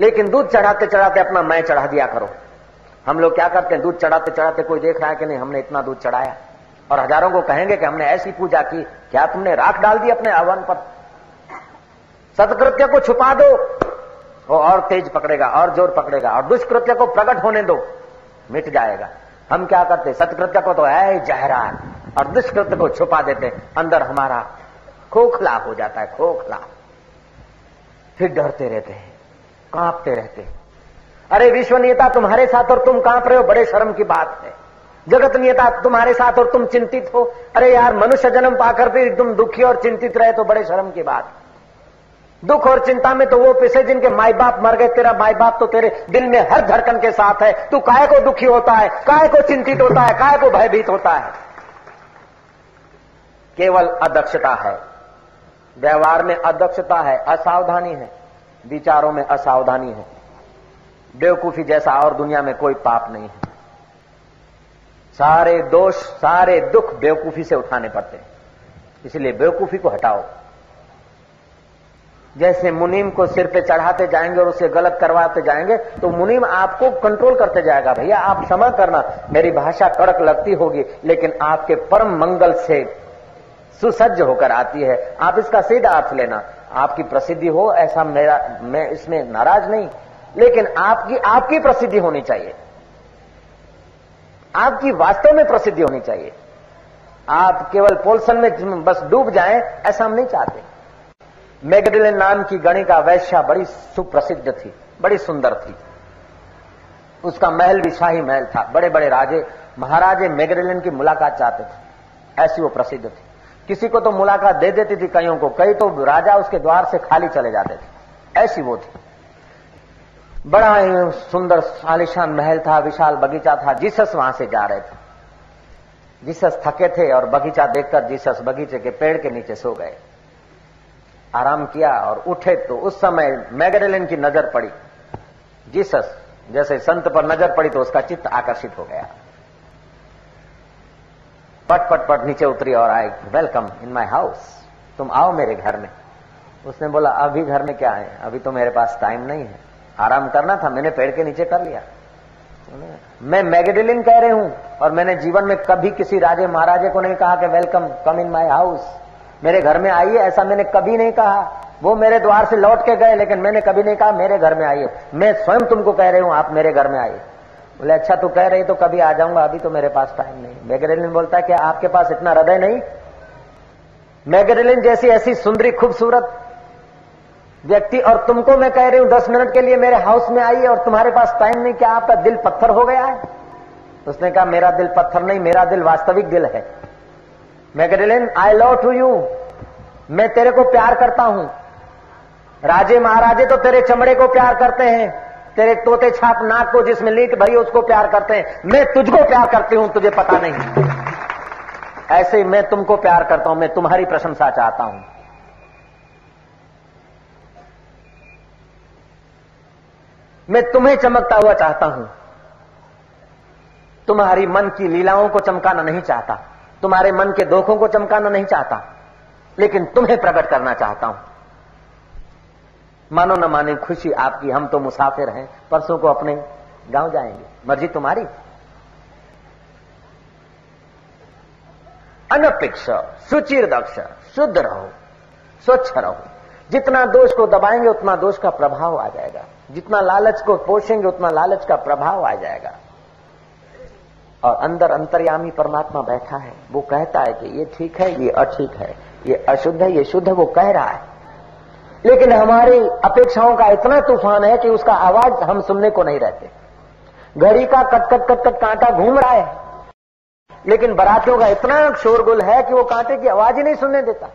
लेकिन दूध चढ़ाते चढ़ाते अपना मैं चढ़ा दिया करो। हम लोग क्या करते हैं? दूध चढ़ाते चढ़ाते कोई देख रहा है कि नहीं? हमने इतना दूध चढ़ाया। और हज़ारों को कहेंगे कि हमने ऐसी पूजा की, क्या तुमने राख डाल दी अपने आह्वान पर? सत्कृत्य को छुपा दो। वो और तेज पकड़ेगा, और ज़ोर पकड़ेगा, और दुष्कृत्य को प्रकट होने दो। मिट जाएगा। हम क्या करते? सत्कृत्य को तो है जहरान, और दुष्कृत्य को छुपा देते। अंदर हमारा खोखला हो जाता है, खोखला। फिर डरते रहते हैं। कांपते रहते हैं। अरे विश्व नेता तुम्हारे साथ और तुम काँप रहे हो, बड़े शर्म की बात है। जगत नेता तुम्हारे साथ और तुम चिंतित हो। अरे यार, मनुष्य जन्म पाकर भी तुम दुखी और चिंतित रहे तो बड़े शर्म की बात। दुख और चिंता में तो वो पिसे जिनके माई बाप मर गए, तेरा माई बाप तो तेरे दिल में हर धड़कन के साथ है। तू काय को दुखी होता है, काय को चिंतित होता है, काय को भयभीत होता है? केवल अदक्षता है। व्यवहार में अदक्षता है, असावधानी है। विचारों में असावधानी है। बेवकूफ़ी जैसा और दुनिया में कोई पाप नहीं है। सारे दोष, सारे दुख बेवकूफ़ी से उठाने पड़ते हैं। इसलिए बेवकूफ़ी को हटाओ। जैसे मुनीम को सिर पे चढ़ाते जाएँगे और उसे गलत करवाते जाएँगे तो मुनीम आपको कंट्रोल करते जाएगा, भैया, आप क्षमा करना। मेरी भाषा कड़क लगती होगी, लेकिन आपके परम मंगल से सुसज्ज होकर आती है। आप इसका सीधा अर्थ लेना। आपकी प्रसिद्धि हो, ऐसा मेरा, मैं इसमें नाराज़ नहीं, लेकिन आपकी आपकी प्रसिद्धि होनी चाहिए। आपकी वास्तव में प्रसिद्धि होनी चाहिए। आप केवल पोलसन में बस डूब जाएँ, ऐसा हम नहीं चाहते। मैगडिलन नाम की गणिका वैश्या बड़ी सुप्रसिद्ध थी, बड़ी सुंदर थी। उसका महल भी शाही महल था बड़े बड़े राजे, महाराजे मेगडिलन की मुलाकात चाहते थे, ऐसी वो प्रसिद्ध थी। किसी को तो मुलाकात दे देती थी कईयों को, कई तो राजा उसके द्वार से खाली चले जाते थे। ऐसी वो थी। बड़ा ही सुंदर, आलिशान महल था, विशाल बगीचा था, जीसस वहाँ से जा रहे थे। जीसस थके थे और बगीचा देखकर जीसस बगीचे के पेड़ के नीचे सो गए। आराम किया और उठे तो उस समय मैगरेलिन की नज़र पड़ी। जीसस जैसे संत पर नज़र पड़ी तो उसका चित्त आकर्षित हो गया। पट पट पट नीचे उतरी और आए वेलकम इन माय हाउस तुम आओ मेरे घर में. उसने बोला, अभी घर में क्या है? अभी तो मेरे पास टाइम नहीं है। आराम करना था, मैंने पेड़ के नीचे कर लिया। मैं मैगडिलिन कह रही हूँ और मैंने जीवन में कभी किसी राजे महाराजे को नहीं कहा कि welcome come in my house मेरे घर में आइए, ऐसा मैंने कभी नहीं कहा। वो मेरे द्वार से लौट के गए, लेकिन मैंने कभी नहीं कहा, मेरे घर में आइए। मैं स्वयं तुमको कह रही हूँ, आप मेरे घर में आइए। बोले अच्छा तू कह रही तो कभी आ जाऊँगा, अभी तो मेरे पास टाइम नहीं मैगरेलिन बोलता है कि आपके पास इतना हृदय नहीं? मैगरेलिन जैसी ऐसी सुंदरी, खूबसूरत व्यक्ति, और तुमको मैं कह रही हूँ, दस मिनट के लिए मेरे हाउस में आइए, और तुम्हारे पास टाइम नहीं, क्या आपका दिल पत्थर हो गया है? उसने कहा, मेरा दिल पत्थर नहीं, मेरा दिल वास्तविक दिल है। मैगरेलिन आई लव टू यू मैं तेरे को प्यार करता हूँ। राजे महाराजे तो तेरे चमड़े को प्यार करते हैं। तेरे तोते छाप नाक को जिसमें लीक भरी उसको प्यार करते हैं। मैं तुझको प्यार करती हूँ, तुझे पता नहीं। ऐसे ही मैं तुमको प्यार करता हूँ, मैं तुम्हारी प्रशंसा चाहता हूँ। मैं तुम्हें चमकता हुआ चाहता हूँ। तुम्हारी मन की लीलाओं को चमकाना नहीं चाहता। तुम्हारे मन के दोखों को चमकाना नहीं चाहता। लेकिन तुम्हें प्रकट करना चाहता हूँ। मानो न माने खुशी आपकी, हम तो मुसाफिर हैं, परसों को अपने गाँव जाएँगे। मर्ज़ी तुम्हारी। अनपेक्ष, सुचिर दक्ष, शुद्ध रहो, स्वच्छ रहो। जितना दोष को दबाएँगे, उतना दोष का प्रभाव आ जाएगा। जितना लालच को पोषेंगे, उतना लालच का प्रभाव आ जाएगा। और अंदर अंतर्यामी परमात्मा बैठा है। वो कहता है कि ये ठीक है, ये अठीक है, ये अशुद्ध है, ये शुद्ध है, वो कह रहा है। लेकिन हमारी अपेक्षाओं का इतना तूफ़ान है कि उसका आवाज़ हम सुनने को नहीं रहते। घड़ी का कट कट कट कट कांटा घूम रहा है, लेकिन बरातियों का इतना शोरगुल है कि वो कांटे की आवाज़ ही नहीं सुनने देता।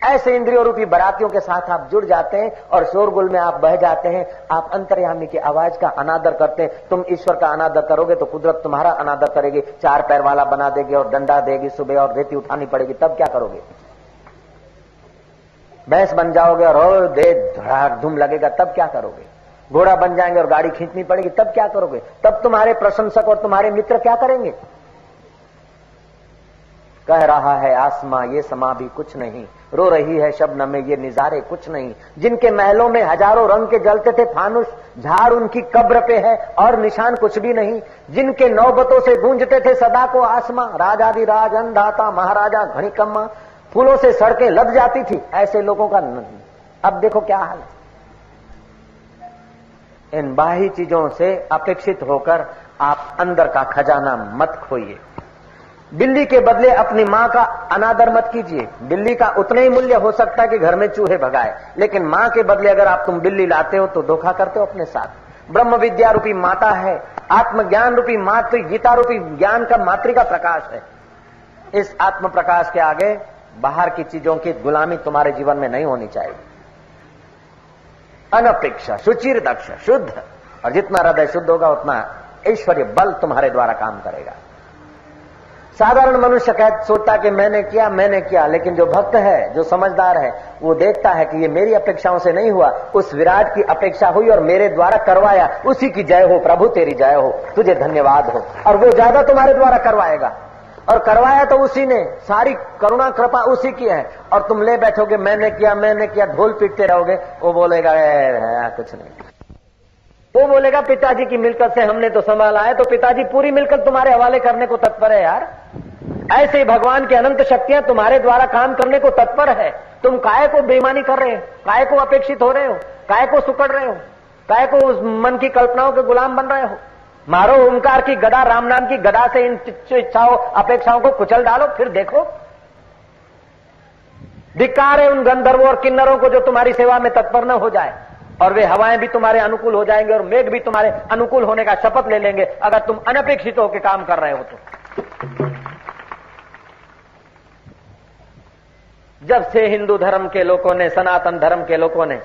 ऐसे इंद्रियों रूपी बरातियों के साथ आप जुड़ जाते हैं और शोरगुल में आप बह जाते हैं, आप अंतर्यामी की आवाज़ का अनादर करते हैं। तुम ईश्वर का अनादर करोगे तो कुदरत तुम्हारा अनादर करेगी, चार पैर वाला बना देगी और डंडा देगी, सुबह और रेती उठानी पड़ेगी, तब क्या करोगे? भैंस बन जाओगे और दे धड़ाक धूम लगेगा, तब क्या करोगे? घोड़ा बन जाएँगे और गाड़ी खींचनी पड़ेगी, तब क्या करोगे? तब तुम्हारे प्रशंसक और तुम्हारे मित्र क्या करेंगे? कह रहा है, आसमां, ये समा भी कुछ नहीं। रो रही है शब्द में, ये निजारे कुछ नहीं। जिनके महलों में हज़ारों रंग के जलते थे फानुष, झाड़ उनकी कब्र पे है और निशान कुछ भी नहीं। जिनके नौबतों से गूंजते थे सदा को आसमां राजादि राज अंधाता महाराजा घनी कम्मा फूलों से सड़कें लद जाती थी, ऐसे लोगों का अब देखो क्या हाल है। इन बाही चीज़ों से अपेक्षित होकर आप अंदर का खजाना मत खोइए। बिल्ली के बदले अपनी माँ का अनादर मत कीजिए। बिल्ली का उतना ही मूल्य हो सकता है कि घर में चूहे भगाए। लेकिन माँ के बदले अगर आप तुम बिल्ली लाते हो तो धोखा करते हो अपने साथ। ब्रह्म विद्या रूपी माता है, आत्मज्ञान रूपी मातृ, गीता रूपी ज्ञान का मातृ का प्रकाश है। इस आत्म प्रकाश के आगे बाहर की चीज़ों की गुलामी तुम्हारे जीवन में नहीं होनी चाहिए। अनपेक्षा, सुचिर दक्ष, शुद्ध। और जितना हृदय शुद्ध होगा, उतना ऐश्वर्य बल तुम्हारे द्वारा काम करेगा। साधारण मनुष्य कह सोचता कि मैंने किया मैंने किया, लेकिन जो भक्त है, जो समझदार है, वो देखता है कि ये मेरी अपेक्षाओं से नहीं हुआ। उस विराट की अपेक्षा हुई और मेरे द्वारा करवाया। उसी की जय हो, प्रभु तेरी जय हो, तुझे धन्यवाद हो। और वो ज़्यादा तुम्हारे द्वारा करवाएगा। और करवाया तो उसी ने, सारी करुणा, कृपा उसी की है। और तुम ले बैठोगे, मैंने किया मैंने किया, ढोल पीटते रहोगे, वो बोलेगा कुछ नहीं। वो बोलेगा, पिताजी की मिलकत से हमने तो संभाला है तो पिताजी, पूरी मिलकत तुम्हारे हवाले करने को तत्पर है यार। ऐसे ही भगवान की अनंत शक्तियाँ तुम्हारे द्वारा काम करने को तत्पर है। तुम काय को बेईमानी कर रहे हो? काय को अपेक्षित हो रहे हो? काय को सुकड़ रहे हो? काय को उस मन की कल्पनाओं के गुलाम बन रहे हो? मारो ओंकार की गदा, राम नाम की गदा से इन इच्छाओं, अपेक्षाओं को कुचल डालो, फिर देखो। धिकार है उन गंधर्वों और किन्नरों को जो तुम्हारी सेवा में तत्पर न हो जाए। और वे हवाएँ भी तुम्हारे अनुकूल हो जाएँगे और मेघ भी तुम्हारे अनुकूल होने का शपथ ले लेंगे, अगर तुम अनपेक्षित होकर काम कर रहे हो तो। जब से हिंदू धर्म के लोगों ने, सनातन धर्म के लोगों ने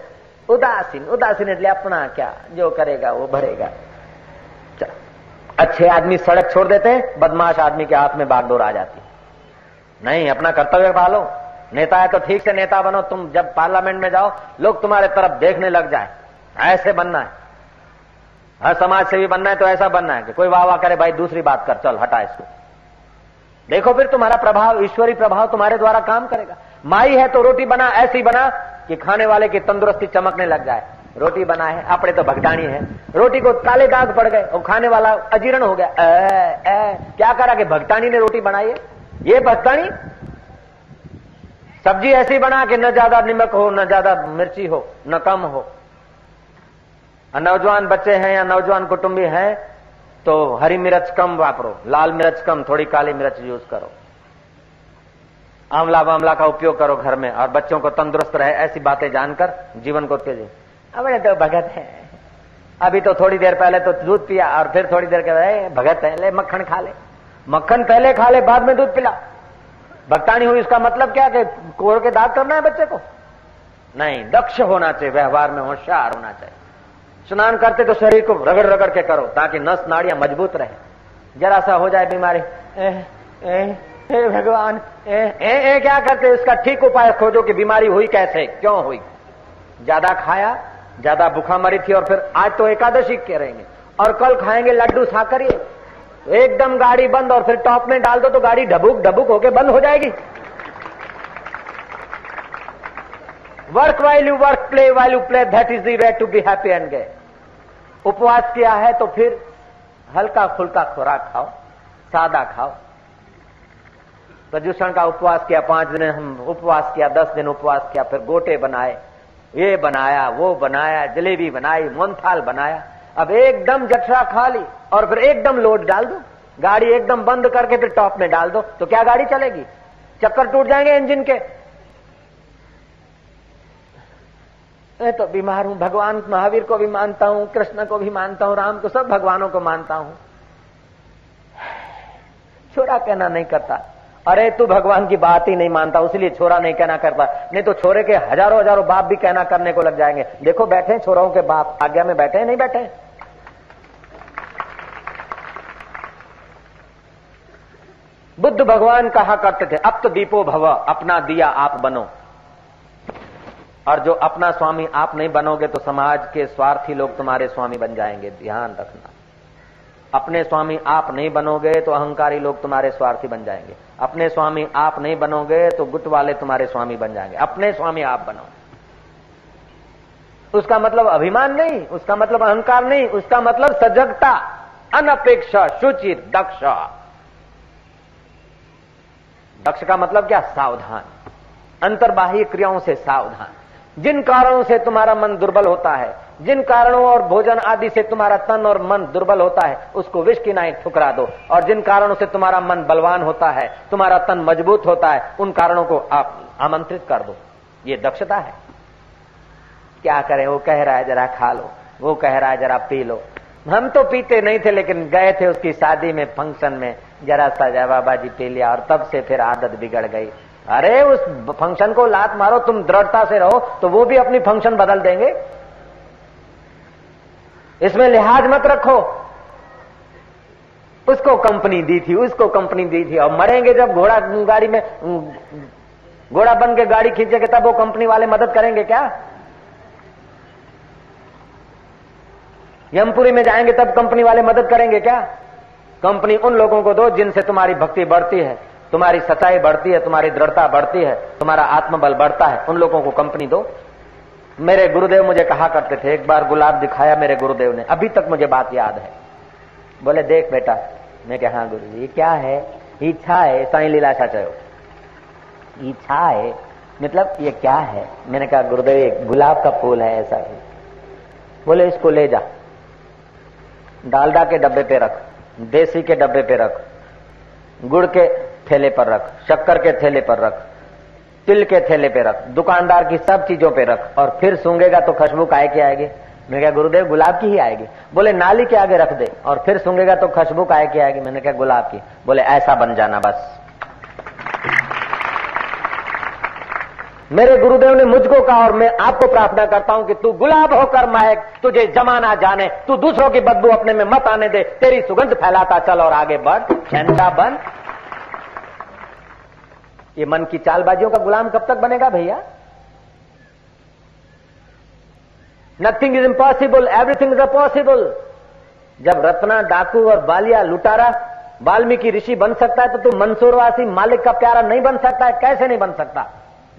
उदासीन उदासीन, इसलिए अपना क्या, जो करेगा वो भरेगा। अच्छे आदमी सड़क छोड़ देते हैं, बदमाश आदमी के हाथ में बागडोर आ जाती है। नहीं, अपना कर्तव्य पालो। नेता है तो ठीक से नेता बनो, तुम जब पार्लियामेंट में जाओ, लोग तुम्हारे तरफ़ देखने लग जाए। ऐसे बनना है। हर समाज से भी बनना है तो ऐसा बनना है कि कोई वाह वाह करे, भाई दूसरी बात कर, चल, हटा इसको। देखो फिर तुम्हारा प्रभाव, ईश्वरी प्रभाव तुम्हारे द्वारा काम करेगा। माई है तो रोटी बना, ऐसी बना कि खाने वाले की तंदुरुस्ती चमकने लग जाए। रोटी बना है अपने तो भगटानी है। रोटी को काले दाग पड़ गए और खाने वाला अजीर्ण हो गया। ए, ए, क्या करा कि भगटानी ने रोटी बनाई है? ये भगटानी सब्ज़ी ऐसी बना कि न ज़्यादा नमक हो न ज़्यादा मिर्ची हो न कम हो। नौजवान बच्चे हैं या नौजवान कुटुंबी हैं तो हरी मिर्च कम वापरो लाल मिर्च कम थोड़ी काली मिर्च यूज़ करो। आंवला वामला का उपयोग करो घर में और बच्चों को तंदुरुस्त रहे ऐसी बातें जानकर जीवन को तेज़ी अबे तो भगत है। अभी तो थोड़ी देर पहले तो दूध पिया और फिर थोड़ी देर के बाद भगत है ले मक्खन खा ले। मक्खन पहले खा ले बाद में दूध पिला। भक्तानी हुई इसका मतलब क्या कि कोर के दाग करना है बच्चे को? नहीं दक्ष होना चाहिए व्यवहार में होशियार होना चाहिए। स्नान करते तो शरीर को रगड़ रगड़ के करो ताकि नस नाड़ियाँ मज़बूत रहे। जरा सा हो जाए बीमारी। ए भगवान ए, ए, ए क्या करते इसका ठीक उपाय खोजो कि बीमारी हुई कैसे क्यों हुई? ज़्यादा खाया ज़्यादा भूखा मरी थी और फिर आज तो एकादशी के रहेंगे। और कल खाएँगे लड्डू सा साकरिए एकदम गाड़ी बंद और फिर टॉप में डाल दो तो गाड़ी ढबुक ढबुक होके बंद हो जाएगी। Work while you work play while you play that is the way to be happy and gay उपवास किया है तो फिर हल्का फुल्का खुराक खाओ, सादा खाओ। प्रदूषण का उपवास किया, पाँच दिन हम उपवास किया, दस दिन उपवास किया, फिर गोटे बनाए। ये बनाया, वो बनाया, जलेबी बनाई मोनथाल बनाया। अब एकदम जटरा खा ली और फिर एकदम लोड डाल दो। गाड़ी एकदम बंद करके फिर टॉप में डाल दो तो क्या गाड़ी चलेगी? चक्कर टूट जाएँगे इंजन के। मैं तो बीमार हूँ, भगवान महावीर को भी मानता हूँ, कृष्ण को भी मानता हूँ, राम को, सब भगवानों को मानता हूँ। छोरा कहना नहीं करता। अरे तू भगवान की बात ही नहीं मानता, उसलिए छोरा नहीं कहना करता। नहीं तो छोरे के हज़ारों हज़ारों बाप भी कहना करने को लग जाएँगे। देखो, बैठे छोराओं के बाप। आज्ञा में बैठे नहीं बैठे बुद्ध भगवान कहा करते थे, अब तो दीपो भव, अपना दिया आप बनो। और जो अपना स्वामी आप नहीं बनोगे तो समाज के स्वार्थी लोग तुम्हारे स्वामी बन जाएँगे। ध्यान रखना। अपने स्वामी आप नहीं बनोगे तो अहंकारी लोग तुम्हारे स्वार्थी बन जाएँगे। अपने स्वामी आप नहीं बनोगे तो गुट वाले तुम्हारे स्वामी बन जाएँगे। अपने स्वामी आप बनो। उसका मतलब अभिमान नहीं, उसका मतलब अहंकार नहीं, उसका मतलब सजगता, अनपेक्षा, शुचिर, दक्ष। दक्ष का मतलब क्या? सावधान। अंतर्बाह्य क्रियाओं से सावधान। जिन कारणों से तुम्हारा मन दुर्बल होता है जिन कारणों और भोजन आदि से तुम्हारा तन और मन दुर्बल होता है, उसको विष की नाई ठुकरा दो। और जिन कारणों से तुम्हारा मन बलवान होता है, तुम्हारा तन मज़बूत होता है, उन कारणों को आप आमंत्रित कर दो। ये दक्षता है। क्या करें? वो कह रहा है, जरा खा लो। वो कह रहा है, जरा पी लो। हम तो पीते नहीं थे, लेकिन गए थे उसकी शादी में, फ़ंक्शन में। जरा सा जय बाबा जी पी लिया, और तब से फिर आदत बिगड़ गई। अरे, उस फ़ंक्शन को लात मारो, तुम दृढ़ता से रहो तो वो भी अपनी फ़ंक्शन बदल देंगे। इसमें लिहाज मत रखो। उसको कंपनी दी थी, उसको कंपनी दी थी। और मरेंगे जब घोड़ा गाड़ी में, घोड़ा बन के गाड़ी खींचेंगे, तब वो कंपनी वाले मदद करेंगे क्या? यमपुरी में जाएँगे, तब कंपनी वाले मदद करेंगे क्या? कंपनी उन लोगों को दो जिनसे तुम्हारी भक्ति बढ़ती है, तुम्हारी सच्चाई बढ़ती है, तुम्हारी दृढ़ता बढ़ती है, तुम्हारा आत्मबल बढ़ता है, उन लोगों को कंपनी दो। मेरे गुरुदेव मुझे कहा करते थे, एक बार गुलाब दिखाया मेरे गुरुदेव ने, अभी तक मुझे बात याद है। बोले, देख बेटा। मैं क्या हाँ गुरु ये क्या है? इच्छा है, साई लीलाशा चयो इच्छा है? मतलब ये क्या है? मैंने कहा, गुरुदेव, एक गुलाब का फूल है ऐसा ही। बोले, इसको ले जा। डालडा के डब्बे पे रख, देसी के डब्बे पे रख, गुड़ के थैले पर रख, शक्कर के थैले पर रख तिल के थैले पे रख, दुकानदार की सब चीज़ों पे रख, और फिर सूंगेगा तो खुशबू काय की आएगी? मैंने कहा, गुरुदेव, गुलाब की ही आएगी। बोले, नाली के आगे रख दे, और फिर सूंगेगा तो खुशबू काय की आएगी? मैंने कहा, गुलाब की। बोले, ऐसा बन जाना बस। मेरे गुरुदेव ने मुझको कहा, और मैं आपको प्रार्थना करता हूँ कि तू गुलाब होकर महक, तुझे जमाना जाने, तू दूसरों की बदबू अपने में मत आने दे, तेरी सुगंध फैलाता चल और आगे बढ़ झंडा बन ये मन की चालबाजियों का गुलाम कब तक बनेगा भैया? Nothing is impossible everything is possible जब रत्ना, डाकू और बालिया लुटारा वाल्मीकि ऋषि बन सकता है तो तू मंसूरवासी मालिक का प्यारा नहीं बन सकता है, कैसे नहीं बन सकता?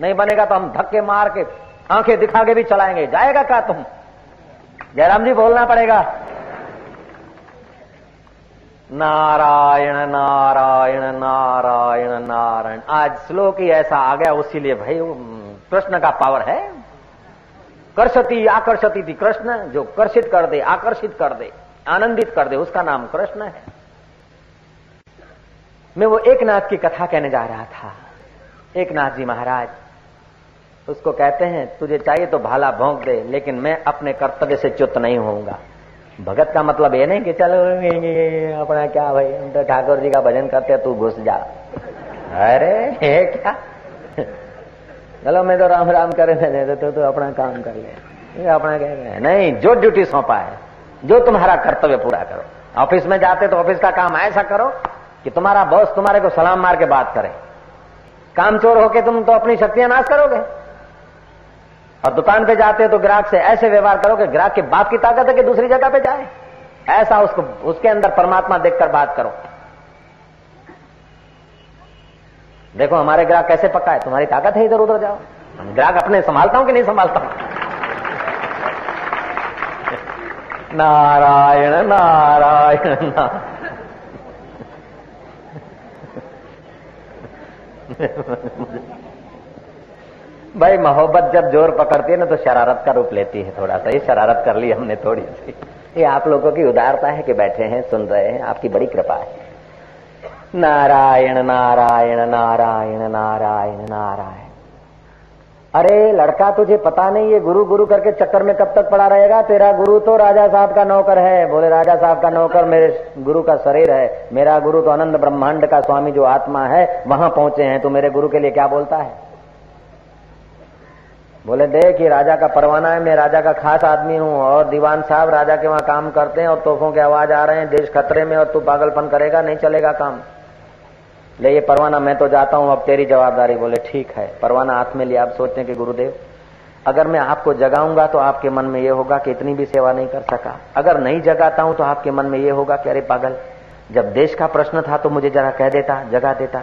नहीं बनेगा तो हम धक्के मार के, आँखें दिखा के भी चलाएँगे। जाएगा क्या तुम? जयराम जी, बोलना पड़ेगा। नारायण नारायण नारायण नारायण। आज श्लोक ही ऐसा आ गया उसीलिए भाई कृष्ण का पावर है। कर्षति, आकर्षति थी कृष्ण, जो कर्षित कर दे, आकर्षित कर दे, आनंदित कर दे, उसका नाम कृष्ण है। मैं वो एक नाथ की कथा कहने जा रहा था। एक नाथ जी महाराज, उसको कहते हैं, तुझे चाहिए तो भाला भोंक दे, लेकिन मैं अपने कर्तव्य से च्युत नहीं होऊँगा। भगत का मतलब ये नहीं कि चलो अपना क्या भाई हम तो ठाकुर जी का भजन करते तू घुस जा। अरे ये क्या? चलो मैं तो राम राम करे थे तो, तो, तो अपना काम कर ले ये अपना कह रहे नहीं जो ड्यूटी सौंपा है जो तुम्हारा कर्तव्य पूरा करो। ऑफ़िस में जाते तो ऑफ़िस का काम ऐसा करो कि तुम्हारा बॉस तुम्हारे को सलाम मार के बात करे। काम चोर होके तुम तो अपनी शक्तियाँ नाश करोगे। और दुकान पे जाते हो तो ग्राहक से ऐसे व्यवहार करो कि ग्राहक के बाप की ताकत है कि दूसरी जगह पे जाए। ऐसा उसको, उसके अंदर परमात्मा देखकर बात करो। देखो, हमारे ग्राहक कैसे पक्का है? तुम्हारी ताकत है इधर उधर जाओ ग्राहक अपने संभालता हूँ कि नहीं संभालता हूँ? नारायण नारायण नारायण भाई, मोहब्बत जब ज़ोर पकड़ती है ना तो शरारत का रूप लेती है थोड़ा सा। ये शरारत कर ली हमने थोड़ी सी। ये आप लोगों की उदारता है कि बैठे हैं, सुन रहे हैं, आपकी बड़ी कृपा है। नारायण नारायण नारायण नारायण नारायण। अरे, लड़का, तुझे पता नहीं ये गुरु गुरु करके चक्कर में कब तक पड़ा रहेगा? तेरा गुरु तो राजा साहब का नौकर है। बोले, राजा साहब का नौकर मेरे गुरु का शरीर है। मेरा गुरु तो आनंद ब्रह्मांड का स्वामी, जो आत्मा है, वहाँ पहुँचे हैं। तो मेरे गुरु के लिए क्या बोलता है? बोले, देख, ये राजा का परवाना है, मैं राजा का खास आदमी हूँ और दीवान साहब राजा के वहाँ काम करते हैं और तोहफों के आवाज़ आ रहे हैं, देश खतरे में और तू पागलपन करेगा, नहीं चलेगा काम। ले, ये परवाना मैं तो जाता हूँ, अब तेरी जवाबदारी। बोले, ठीक है, परवाना हाथ में लिया आप सोचते कि गुरुदेव, अगर मैं आपको जगाऊँगा तो आपके मन में ये होगा कि इतनी भी सेवा नहीं कर सका। अगर नहीं जगाता हूँ तो आपके मन में ये होगा कि अरे पागल, जब देश का प्रश्न था तो मुझे जरा कह देता, जगा देता।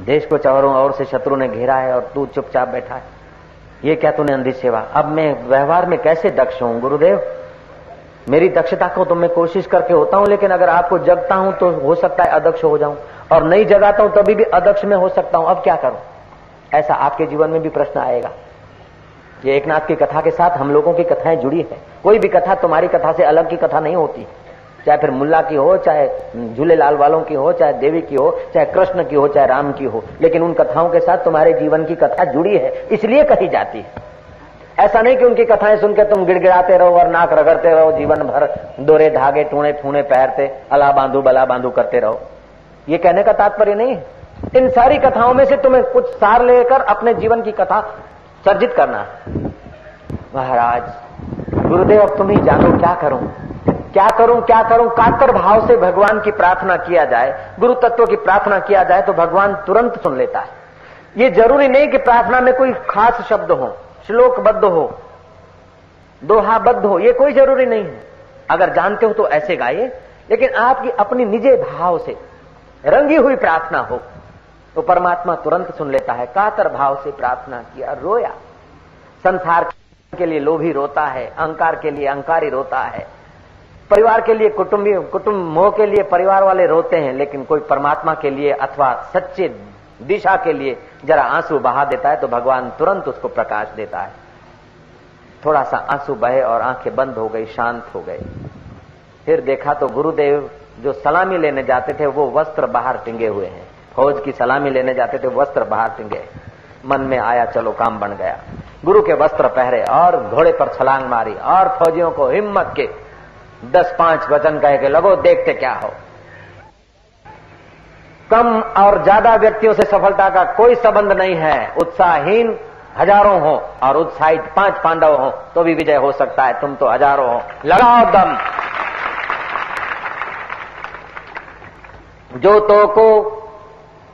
देश को चारों ओर से शत्रु ने घेरा है और तू चुपचाप बैठा है। ये क्या तूने अंधी सेवा? अब मैं व्यवहार में कैसे दक्ष हूँ, गुरुदेव? मेरी दक्षता को तो मैं कोशिश करके होता हूँ, लेकिन अगर आपको जगता हूँ तो हो सकता है अदक्ष हो जाऊँ। और नहीं जगाता हूँ, तभी भी अदक्ष में हो सकता हूँ। अब क्या करूँ? ऐसा आपके जीवन में भी प्रश्न आएगा। ये एक नाथ की कथा के साथ हम लोगों की कथाएँ जुड़ी है। कोई भी कथा तुम्हारी कथा से अलग की कथा नहीं होती। चाहे फिर मुल्ला की हो, चाहे झूलेलाल वालों की हो, चाहे देवी की हो, चाहे कृष्ण की हो, चाहे राम की हो, लेकिन उन कथाओं के साथ तुम्हारे जीवन की कथा जुड़ी है, इसलिए कही जाती है। ऐसा नहीं कि उनकी कथाएँ सुनकर तुम गिड़गिड़ाते रहो और नाक रगड़ते रहो, जीवन भर दोरे धागे टूणे ठूणे पैरते अला बांधू बला बांधू करते रहो। ये कहने का तात्पर्य नहीं है। इन सारी कथाओं में से तुम्हें कुछ सार लेकर अपने जीवन की कथा सर्जित करना महाराज, गुरुदेव, अब तुम ही जानो क्या करूँ। क्या करूँ क्या करूँ? कातर भाव से भगवान की प्रार्थना किया जाए, गुरु तत्व की प्रार्थना किया जाए तो भगवान तुरंत सुन लेता है। ये ज़रूरी नहीं कि प्रार्थना में कोई खास शब्द हो, श्लोकबद्ध हो, दोहाबद्ध हो, ये कोई ज़रूरी नहीं है। अगर जानते हो तो ऐसे गाइए, लेकिन आपकी अपनी निजे भाव से, रंगी हुई प्रार्थना हो तो परमात्मा तुरंत सुन लेता है। कातर भाव से प्रार्थना किया, रोया। संसार के लिए लोभी रोता है, अहंकार के लिए अहंकारी रोता है। परिवार के लिए कुटुंबी, कुटुंब मोह के लिए परिवार वाले रोते हैं, लेकिन कोई परमात्मा के लिए अथवा सच्चे दिशा के लिए जरा आँसू बहा देता है तो भगवान तुरंत उसको प्रकाश देता है। थोड़ा सा आँसू बहे और आँखें बंद हो गई, शांत हो गए। फिर देखा तो गुरुदेव जो सलामी लेने जाते थे, वो वस्त्र बाहर टिंगे हुए हैं। फौज की सलामी लेने जाते थे, वस्त्र बाहर टिंगे। मन में आया, चलो काम बन गया। गुरु के वस्त्र पहरे और घोड़े पर छलांग मारी और फौजियों को हिम्मत के। दस पाँच वचन कह के लगो, देखते क्या हो। कम और ज़्यादा व्यक्तियों से सफलता का कोई संबंध नहीं है। उत्साहहीन हज़ारों हो और उत्साहित पाँच पांडव हो तो भी विजय हो सकता है। तुम तो हज़ारों हो। लगाओ दम। जो तो को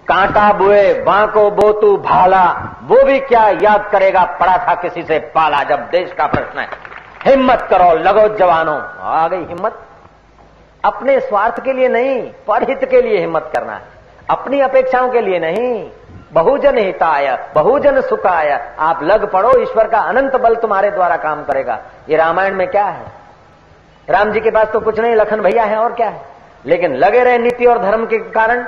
कांटा बुए बांको बोतू भाला, वो भी क्या याद करेगा पड़ा था किसी से पाला, जब देश का प्रश्न है। हिम्मत करो, लगो जवानों। आ गई हिम्मत। अपने स्वार्थ के लिए नहीं, परहित के लिए हिम्मत करना है। अपनी अपेक्षाओं के लिए नहीं। बहुजन हिताय, बहुजन सुखाय। आप लग पड़ो, ईश्वर का अनंत बल तुम्हारे द्वारा काम करेगा। ये रामायण में क्या है? राम जी के पास तो कुछ नहीं, लखन भैया है, और क्या है? लेकिन लगे रहे नीति और धर्म के कारण।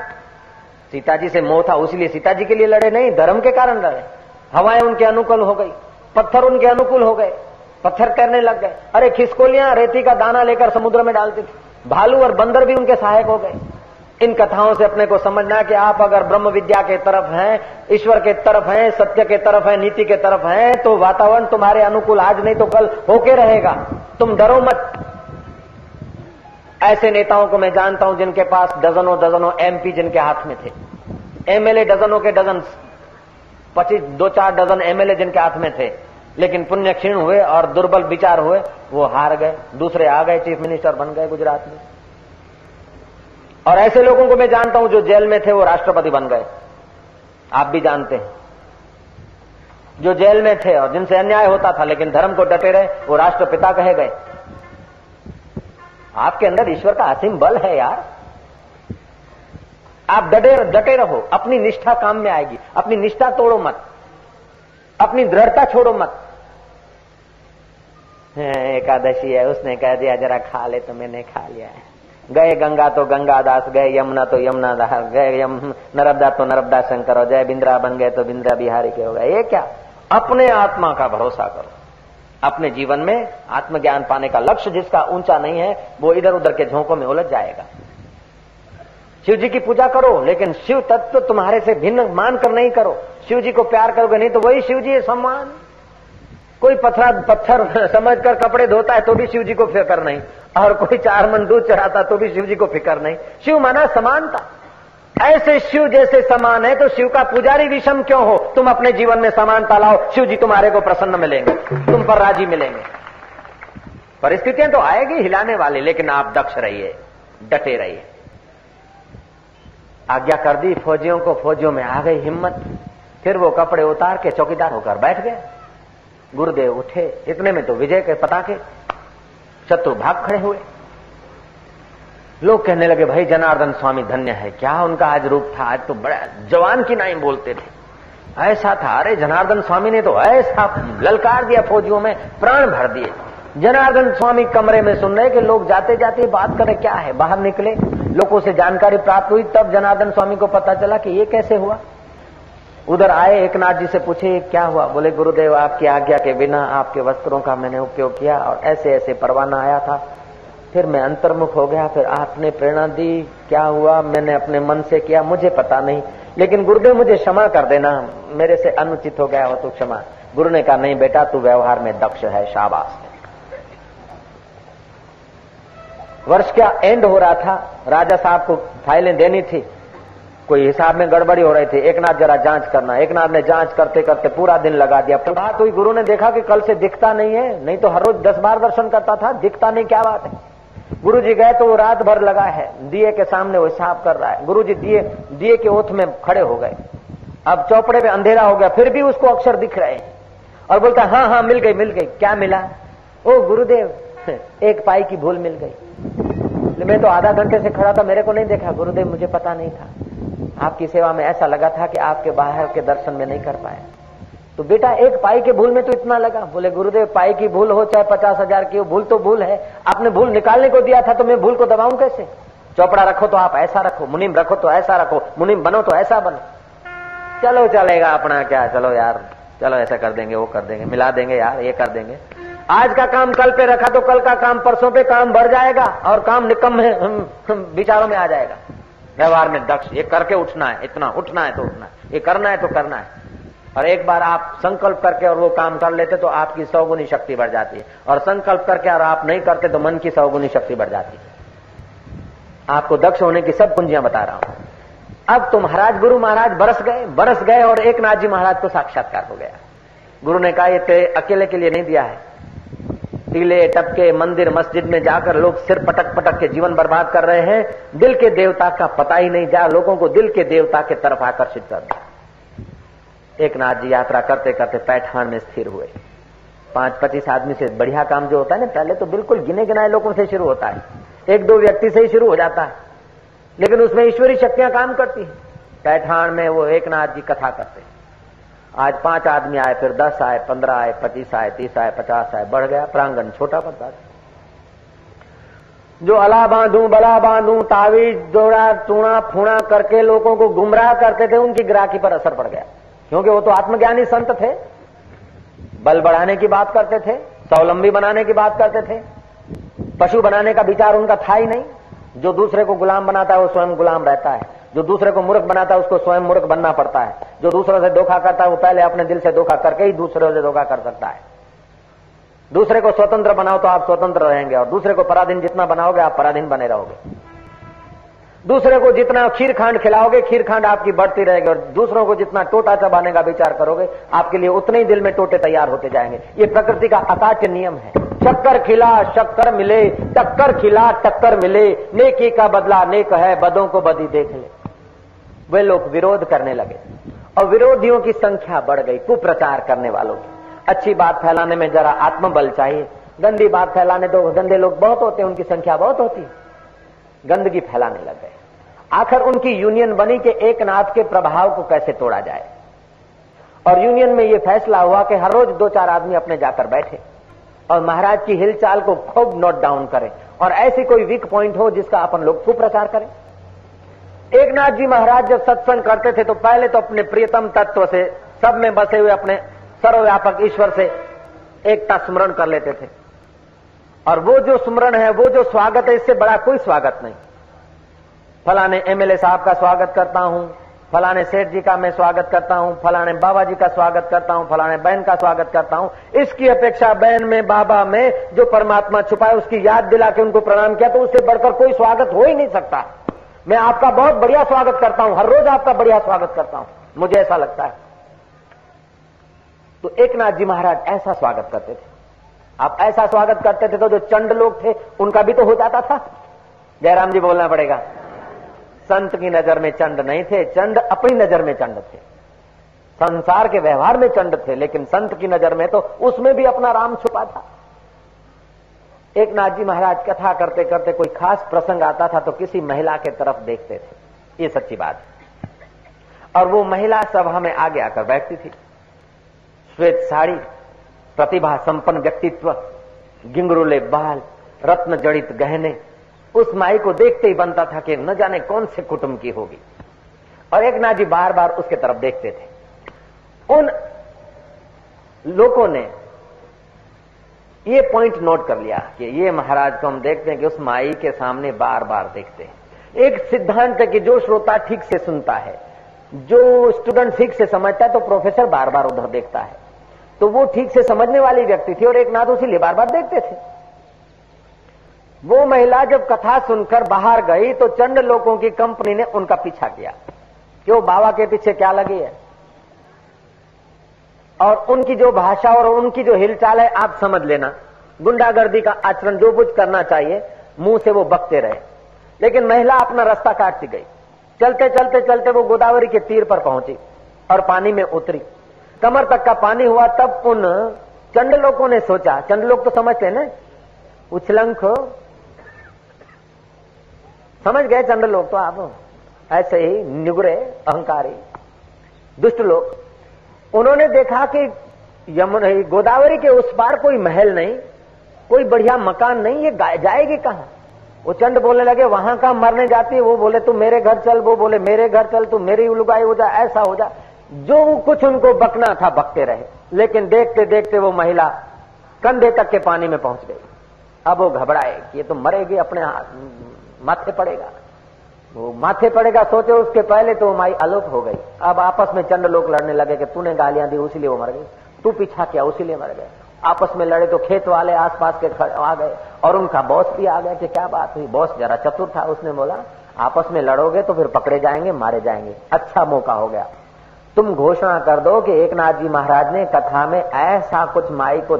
सीता जी से मोह था, उसलिए सीता जी के लिए लड़े नहीं, धर्म के कारण लड़े। हवाएँ उनके अनुकूल हो गई, पत्थर उनके अनुकूल हो गए। पत्थर तैरने लग गए। अरे, खिसकोलियाँ रेती का दाना लेकर समुद्र में डालते थे। भालू और बंदर भी उनके सहायक हो गए। इन कथाओं से अपने को समझना कि आप अगर ब्रह्म विद्या के तरफ़ हैं, ईश्वर के तरफ़ हैं, सत्य के तरफ़ हैं, नीति के तरफ़ हैं तो वातावरण तुम्हारे अनुकूल आज नहीं तो कल होके रहेगा। तुम डरो मत। ऐसे नेताओं को मैं जानता हूँ जिनके पास डजनों डजनों एमपी जिनके हाथ में थे। एमएलए डजनों के डजन पच्चीस, दो चार डजन एमएलए जिनके हाथ में थे। लेकिन पुण्य क्षीण हुए और दुर्बल विचार हुए, वो हार गए। दूसरे आ गए, चीफ मिनिस्टर बन गए गुजरात में। और ऐसे लोगों को मैं जानता हूँ जो जेल में थे, वो राष्ट्रपति बन गए। आप भी जानते हैं। जो जेल में थे और जिनसे अन्याय होता था, लेकिन धर्म को डटे रहे, वो राष्ट्रपिता कहे गए। आपके अंदर ईश्वर का असीम बल है यार। आप डटे डटे रहो। अपनी निष्ठा काम में आएगी। अपनी निष्ठा तोड़ो मत। अपनी दृढ़ता छोड़ो मत। एकादशी है, उसने कह दिया, जरा खा ले तो मैंने खा लिया है। गए गंगा तो गंगा दास गए यमुना तो यमुना दास, गए यम, नर्मदा तो नर्मदा शंकर हो जाए बिंद्रा बन गए तो बिंद्रा बिहारी के हो गए। ये क्या? अपने आत्मा का भरोसा करो। अपने जीवन में आत्मज्ञान पाने का लक्ष्य जिसका ऊँचा नहीं है, वो इधर उधर के झोंकों में उलझ जाएगा। शिव जी की पूजा करो, लेकिन शिव तत्व तुम्हारे से भिन्न मान कर नहीं करो। शिव जी को प्यार करोगे नहीं तो वही शिव जी है, सम्मान। कोई पत्थर पत्थर समझ कर कपड़े धोता है तो भी शिव जी को फ़िक्र नहीं। और कोई चार मन दूध चढ़ाता तो भी शिव जी को फ़िक्र नहीं। शिव माना समानता। ऐसे शिव जैसे समान है तो शिव का पुजारी विषम क्यों हो? तुम अपने जीवन में समानता लाओ शिव जी तुम्हारे को प्रसन्न मिलेंगे। तुम पर राज़ी मिलेंगे। परिस्थितियाँ तो आएगी हिलाने वाली, लेकिन आप दक्ष रहिए, डटे रहिए। आज्ञा कर दी, फौजियों को फौजियों में आ गई हिम्मत। फिर वो कपड़े उतार के चौकीदार होकर बैठ गए। गुरुदेव उठे, इतने में तो विजय के पताके शत्रु भाग खड़े हुए। लोग कहने लगे, भाई जनार्दन स्वामी, धन्य है, क्या उनका आज रूप था? आज तो बड़ा जवान की नाई बोलते थे। ऐसा था, अरे जनार्दन स्वामी ने तो ऐसा ललकार दिया फौजियों में, प्राण भर दिए। जनार्दन स्वामी कमरे में सुन रहे कि लोग जाते जाते बात करें, क्या है? बाहर निकले, लोगों से जानकारी प्राप्त हुई, तब जनार्दन स्वामी को पता चला कि ये कैसे हुआ। उधर आए, एक नाथ जी से पूछे, क्या हुआ? बोले, गुरुदेव, आपकी आज्ञा के बिना आपके वस्त्रों का मैंने उपयोग किया और ऐसे ऐसे परवाना आया था। फिर मैं अंतर्मुख हो गया, फिर आपने प्रेरणा दी। क्या हुआ? मैंने अपने मन से किया, मुझे पता नहीं। लेकिन गुरुदेव, मुझे क्षमा कर देना। मेरे से अनुचित हो गया हो तो क्षमा। गुरु ने कहा, नहीं बेटा, तू व्यवहार में दक्ष है, शाबाश। वर्ष का एंड हो रहा था? राजा साहब को फाइलें देनी थी। कोई हिसाब में गड़बड़ी हो रही थी, एक नाथ जरा जाँच करना, एक नाथ ने जाँच करते करते पूरा दिन लगा दिया। बात हुई, गुरु ने देखा कि कल से दिखता नहीं है, नहीं तो हर रोज दस बार दर्शन करता था, दिखता नहीं, क्या बात है? गुरु जी गए तो वो रात भर लगा है, दिए के सामने वो हिसाब कर रहा है। गुरु जी दिए दिए के ओथ में खड़े हो गए। अब चौपड़े पे अंधेरा हो गया, फिर भी उसको अक्षर दिख रहे हैं। और बोलता हाँ हाँ मिल गई मिल गई, क्या मिला? ओ, गुरुदेव, एक पाई की भूल मिल गई। मैं तो आधा घंटे से खड़ा था, मेरे को नहीं देखा, गुरुदेव, मुझे पता नहीं था। आपकी सेवा में ऐसा लगा था कि आपके बाहर के दर्शन में नहीं कर पाया तो बेटा, एक पाई के भूल में तो इतना लगा। बोले, गुरुदेव, पाई की भूल हो चाहे पचास हज़ार की हो, भूल तो भूल है। आपने भूल निकालने को दिया था तो मैं भूल को दबाऊं कैसे? चौपड़ा रखो तो आप ऐसा रखो, मुनिम रखो तो ऐसा रखो, मुनिम बनो तो ऐसा बनो। चलो, चलेगा अपना क्या? चलो यार, चलो, ऐसा कर देंगे, वो कर देंगे, मिला देंगे यार, ये कर देंगे। आज का काम कल पे रखा तो कल का काम, परसों पे काम बढ़ जाएगा और काम निकम है विचारों में आ जाएगा। व्यवहार में दक्ष। ये करके उठना है, इतना उठना है तो उठना है। ये करना है तो करना है। और एक बार आप संकल्प करके और वो काम कर लेते तो आपकी सौगुनी शक्ति बढ़ जाती है। और संकल्प करके और आप नहीं करते तो मन की सौगुनी शक्ति बढ़ जाती है। आपको दक्ष होने की सब कुंजियाँ बता रहा हूँ। अब तो महाराज, गुरु महाराज बरस गए बरस गए और एक नाथ जी महाराज को साक्षात्कार हो गया। गुरु ने कहा, ये अकेले के लिए नहीं दिया है। टीले टपके मंदिर मस्जिद में जाकर लोग सिर पटक पटक के जीवन बर्बाद कर रहे हैं। दिल के देवता का पता ही नहीं जा, लोगों को दिल के देवता के तरफ़ आकर्षित कर दिया एक नाथ जी यात्रा करते करते पैठान में स्थिर हुए। पाँच पच्चीस आदमी से बढ़िया काम जो होता है ना, पहले तो बिल्कुल गिने गिनाए लोगों से शुरू होता है। एक दो व्यक्ति से ही शुरू हो जाता है। लेकिन उसमें ईश्वरी शक्तियाँ काम करती है। पैठान में वो एक नाथ जी कथा करते हैं। आज पाँच आदमी आए, फिर दस आए, पंद्रह आए, पच्चीस आए, तीस आए, पचास आए, बढ़ गया, प्रांगण छोटा पड़ता जो अला बांधू, बला बांधू, तावीज जोड़ा टूणा, फूणा करके लोगों को गुमराह करते थे, उनकी ग्राहकी पर असर पड़ गया। क्योंकि वो तो आत्मज्ञानी संत थे। बल बढ़ाने की बात करते थे, स्वावलंबी बनाने की बात करते थे। पशु बनाने का विचार उनका था ही नहीं। जो दूसरे को गुलाम बनाता है, वो स्वयं गुलाम रहता है। जो दूसरे को मूर्ख बनाता है, उसको स्वयं मूर्ख बनना पड़ता है। जो दूसरों से धोखा करता है, वो पहले अपने दिल से धोखा करके ही दूसरे से धोखा कर सकता है। दूसरे को स्वतंत्र बनाओ तो आप स्वतंत्र रहेंगे, और दूसरे को पराधीन जितना बनाओगे, आप पराधीन बने रहोगे। दूसरे को जितना खीर खांड खिलाओगे खीर खांड आपकी बढ़ती रहेगी, और दूसरों को जितना टोटा चबाने का विचार करोगे, आपके लिए उतने ही दिल में टोटे तैयार होते जाएँगे। ये प्रकृति का अकाट्य नियम है। चक्कर खिला शक्कर मिले, टक्कर खिला, टक्कर मिले, नेकी का बदला, नेक है, बदों को बदी देख ले। वे लोग विरोध करने लगे और विरोधियों की संख्या बढ़ गई, कुप्रचार करने वालों की। अच्छी बात फैलाने में जरा आत्मबल चाहिए। गंदी बात फैलाने दो गंदे लोग बहुत होते हैं, उनकी संख्या बहुत होती है। गंदगी फैलाने लग गए। आखिर उनकी यूनियन बनी कि एक नाथ के प्रभाव को कैसे तोड़ा जाए? और यूनियन में यह फैसला हुआ कि हर रोज दो चार आदमी अपने जाकर बैठे और महाराज की हिलचाल को खूब नोट डाउन करें और ऐसी कोई वीक पॉइंट हो जिसका अपन लोग कुप्रचार करें। एक नाथ जी महाराज जब सत्संग करते थे तो पहले तो अपने प्रियतम तत्व से सब में बसे हुए अपने सर्वव्यापक ईश्वर से एकता स्मरण कर लेते थे। और वो जो स्मरण है, वो जो स्वागत है, इससे बड़ा कोई स्वागत नहीं। फलाने एमएलए साहब का स्वागत करता हूँ, फलाने सेठ जी का मैं स्वागत करता हूँ, फलाने बाबा जी का स्वागत करता हूँ, फलाने बहन का स्वागत करता हूँ। इसकी अपेक्षा बहन में, बाबा में जो परमात्मा छुपा है उसकी याद दिला के उनको प्रणाम किया तो उससे बढ़कर कोई स्वागत हो ही नहीं सकता। मैं आपका बहुत बढ़िया स्वागत करता हूँ, हर रोज आपका बढ़िया स्वागत करता हूँ। मुझे ऐसा लगता है। तो एक नाथ जी महाराज ऐसा स्वागत करते थे। आप ऐसा स्वागत करते थे तो जो चंड लोग थे, उनका भी तो हो जाता था। जयराम जी बोलना पड़ेगा, संत की नज़र में चंड नहीं थे, चंड अपनी नज़र में चंड थे। संसार के व्यवहार में चंड थे, लेकिन संत की नज़र में तो उसमें भी अपना राम छुपा था। एक नाथ जी महाराज कथा करते करते कोई खास प्रसंग आता था तो किसी महिला के तरफ़ देखते थे। ये सच्ची बात है। और वो महिला सभा में आगे आकर बैठती थी। श्वेत साड़ी, प्रतिभा संपन्न व्यक्तित्व, गिंगरुले बाल, रत्न जड़ित गहने, उस माई को देखते ही बनता था कि न जाने कौन से कुटुंब की होगी। और एक नाथ जी बार बार उसके तरफ़ देखते थे। उन लोगों ने ये पॉइंट नोट कर लिया कि ये महाराज को हम देखते हैं कि उस माई के सामने बार बार देखते हैं। एक सिद्धांत है कि जो श्रोता ठीक से सुनता है, जो स्टूडेंट ठीक से समझता है तो प्रोफेसर बार बार उधर देखता है। तो वो ठीक से समझने वाली व्यक्ति थी और एक नाथ उसी बार बार देखते थे। वो महिला जब कथा सुनकर बाहर गई तो चंड लोगों की कंपनी ने उनका पीछा किया। कि वो बाबा के पीछे क्या लगी है? और उनकी जो भाषा और उनकी जो हिलचाल है, आप समझ लेना। गुंडागर्दी का आचरण जो कुछ करना चाहिए, मुँह से वो बकते रहे। लेकिन महिला अपना रास्ता काटती गई। चलते चलते चलते वो गोदावरी के तीर पर पहुँची और पानी में उतरी। कमर तक का पानी हुआ तब उन चंड लोगों ने सोचा। चंड लोग तो समझते ना? उछलंक समझ गए चंड लोग तो आप? ऐसे ही निगुरे, अहंकारी, दुष्ट लोग। उन्होंने देखा कि यमुना गोदावरी के उस पार कोई महल नहीं, कोई बढ़िया मकान नहीं, ये जाएगी कहाँ? वो चंड बोलने लगे, वहाँ का मरने जाती वो बोले, तू मेरे घर चल, वो बोले, मेरे घर चल, तू मेरी उलगाई हो जा, ऐसा हो जा। जो कुछ उनको बकना था, बकते रहे। लेकिन देखते देखते वो महिला कंधे तक के पानी में पहुँच गई। अब वो घबराए कि ये तो मरेगी, अपने हाथ माथे पड़ेगा। वो माथे पड़ेगा, सोचे उसके पहले तो माई अलोप हो गई। अब आपस में चंड लोग लड़ने लगे कि तूने गालियाँ दी उसीलिए वो मर गई। तू पीछा किया उसीलिए मर गए। आपस में लड़े तो खेत वाले आसपास के आ गए और उनका बॉस भी आ गया कि क्या बात हुई? बॉस जरा चतुर था, उसने बोला, आपस में लड़ोगे तो फिर पकड़े जाएँगे, मारे जाएँगे। अच्छा मौका हो गया। तुम घोषणा कर दो कि एक नाथ जी महाराज ने कथा में ऐसा कुछ माई को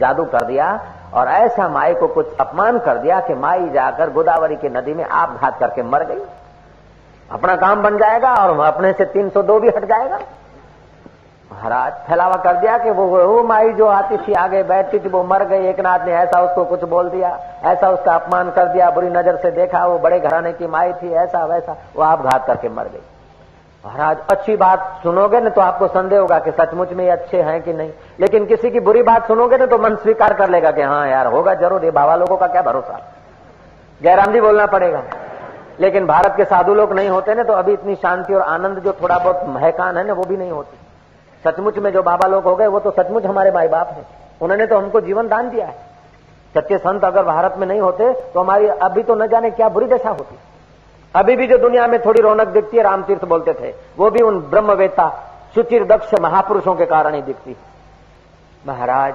जादू कर दिया और ऐसा माई को कुछ अपमान कर दिया कि माई जाकर गोदावरी की नदी में आप घात करके मर गई। अपना काम बन जाएगा और अपने से 302 भी हट जाएगा। महाराज फैलावा कर दिया कि वो वो माई जो आती थी, आगे बैठती थी, वो मर गई। एक नाथ ने ऐसा उसको कुछ बोल दिया, ऐसा उसका अपमान कर दिया, बुरी नज़र से देखा, वो बड़े घराने की माई थी, ऐसा वैसा, वो आप घात करके मर गई। महाराज, अच्छी बात सुनोगे ना तो आपको संदेह होगा कि सचमुच में ये अच्छे हैं कि नहीं। लेकिन किसी की बुरी बात सुनोगे ना तो मन स्वीकार कर लेगा कि हाँ यार, होगा ज़रूर, ये बाबा लोगों का क्या भरोसा? जयराम जी बोलना पड़ेगा। लेकिन भारत के साधु लोग नहीं होते ना तो अभी इतनी शांति और आनंद जो थोड़ा बहुत महकान है ना, वो भी नहीं होती। सचमुच में जो बाबा लोग हो गए, वो तो सचमुच हमारे माई बाप है। उन्होंने तो हमको जीवन दान दिया है। सच्चे संत अगर भारत में नहीं होते तो हमारी अभी तो न जाने क्या बुरी दशा होती। अभी भी जो दुनिया में थोड़ी रौनक दिखती है, रामतीर्थ बोलते थे, वो भी उन ब्रह्मवेता सुचिर दक्ष महापुरुषों के कारण ही दिखती। महाराज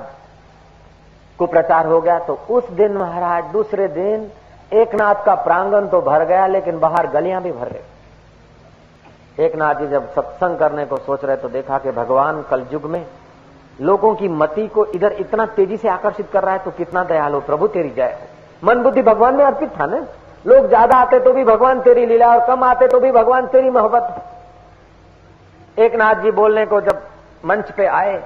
को प्रचार हो गया तो उस दिन महाराज, दूसरे दिन एक नाथ का प्रांगण तो भर गया, लेकिन बाहर गलियाँ भी भर गई एक नाथ जी जब सत्संग करने को सोच रहे तो देखा कि भगवान कल युग में लोगों की मति को इधर इतना तेज़ी से आकर्षित कर रहा है तो कितना दयालु प्रभु तेरी जय मन बुद्धि भगवान में अर्पित था ना? लोग ज़्यादा आते तो भी भगवान तेरी लीला और कम आते तो भी भगवान तेरी मोहब्बत। एक नाथ जी बोलने को जब मंच पे आए,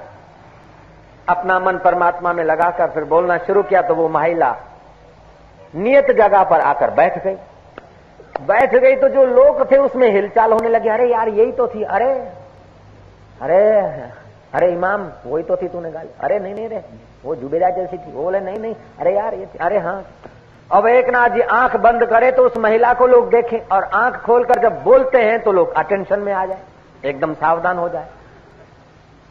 अपना मन परमात्मा में लगाकर फिर बोलना शुरू किया तो वो महिला नियत जगह पर आकर बैठ गई। बैठ गई तो जो लोग थे उसमें हिलचाल होने लगे, अरे यार, यही तो थी, अरे अरे अरे इमाम, वही तो थी तूने गाली, अरे नहीं नहीं रे वो जुबेदा जैसी थी, वो बोले, नहीं नहीं, अरे यार, ये थी, अरे हाँ अब एक नाथ जी आँख बंद करे तो उस महिला को लोग देखें, और आँख खोलकर जब बोलते हैं तो लोग अटेंशन में आ जाए। एकदम सावधान हो जाए।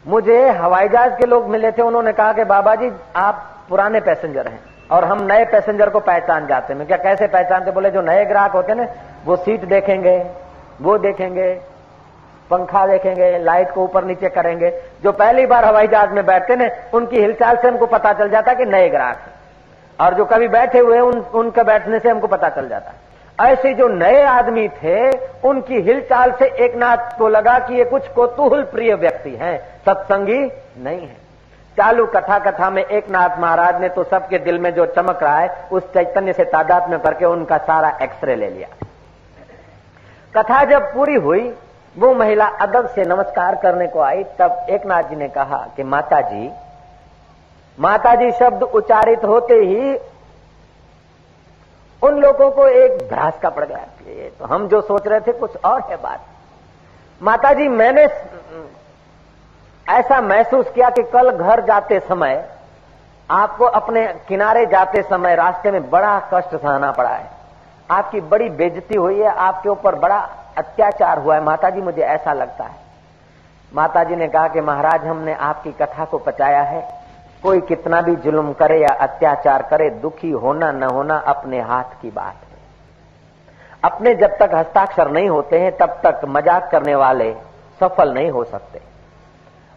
मुझे हवाई जहाज़ के लोग मिले थे, उन्होंने कहा कि बाबा जी आप पुराने पैसेंजर हैं, और हम नए पैसेंजर को पहचान जाते हैं। क्या कैसे पहचानते? बोले, जो नए ग्राहक होते ना, वो सीट देखेंगे, वो देखेंगे, पंखा देखेंगे, लाइट को ऊपर नीचे करेंगे। जो पहली बार हवाई जहाज़ में बैठते ना उनकी हिलचाल से हमको पता चल जाता कि नए ग्राहक है। और जो कभी बैठे हुए उन, उनके बैठने से हमको पता चल जाता है। ऐसे जो नए आदमी थे, उनकी हिलचाल से एक नाथ को लगा कि ये कुछ कोतूहल प्रिय व्यक्ति हैं। सत्संगी नहीं है। चालू कथा कथा में एक नाथ महाराज ने तो सबके दिल में जो चमक रहा है, उस चैतन्य से तादाद में करके उनका सारा एक्सरे ले लिया। कथा जब पूरी हुई, वो महिला अदब से नमस्कार करने को आई, तब एक नाथ जी ने कहा कि माता जी माता जी शब्द उच्चारित होते ही उन लोगों को एक भ्रास का पड़ गया तो हम जो सोच रहे थे कुछ और है बात। माता जी मैंने ऐसा महसूस किया कि कल घर जाते समय, आपको अपने किनारे जाते समय रास्ते में बड़ा कष्ट सहना पड़ा है। आपकी बड़ी बेजती हुई है, आपके ऊपर बड़ा अत्याचार हुआ है। माता जी मुझे ऐसा लगता है। माता जी ने कहा कि महाराज, हमने आपकी कथा को पचाया है। कोई कितना भी जुल्म करे या अत्याचार करे, दुखी होना न होना अपने हाथ की बात है। अपने जब तक हस्ताक्षर नहीं होते हैं, तब तक मज़ाक करने वाले सफल नहीं हो सकते।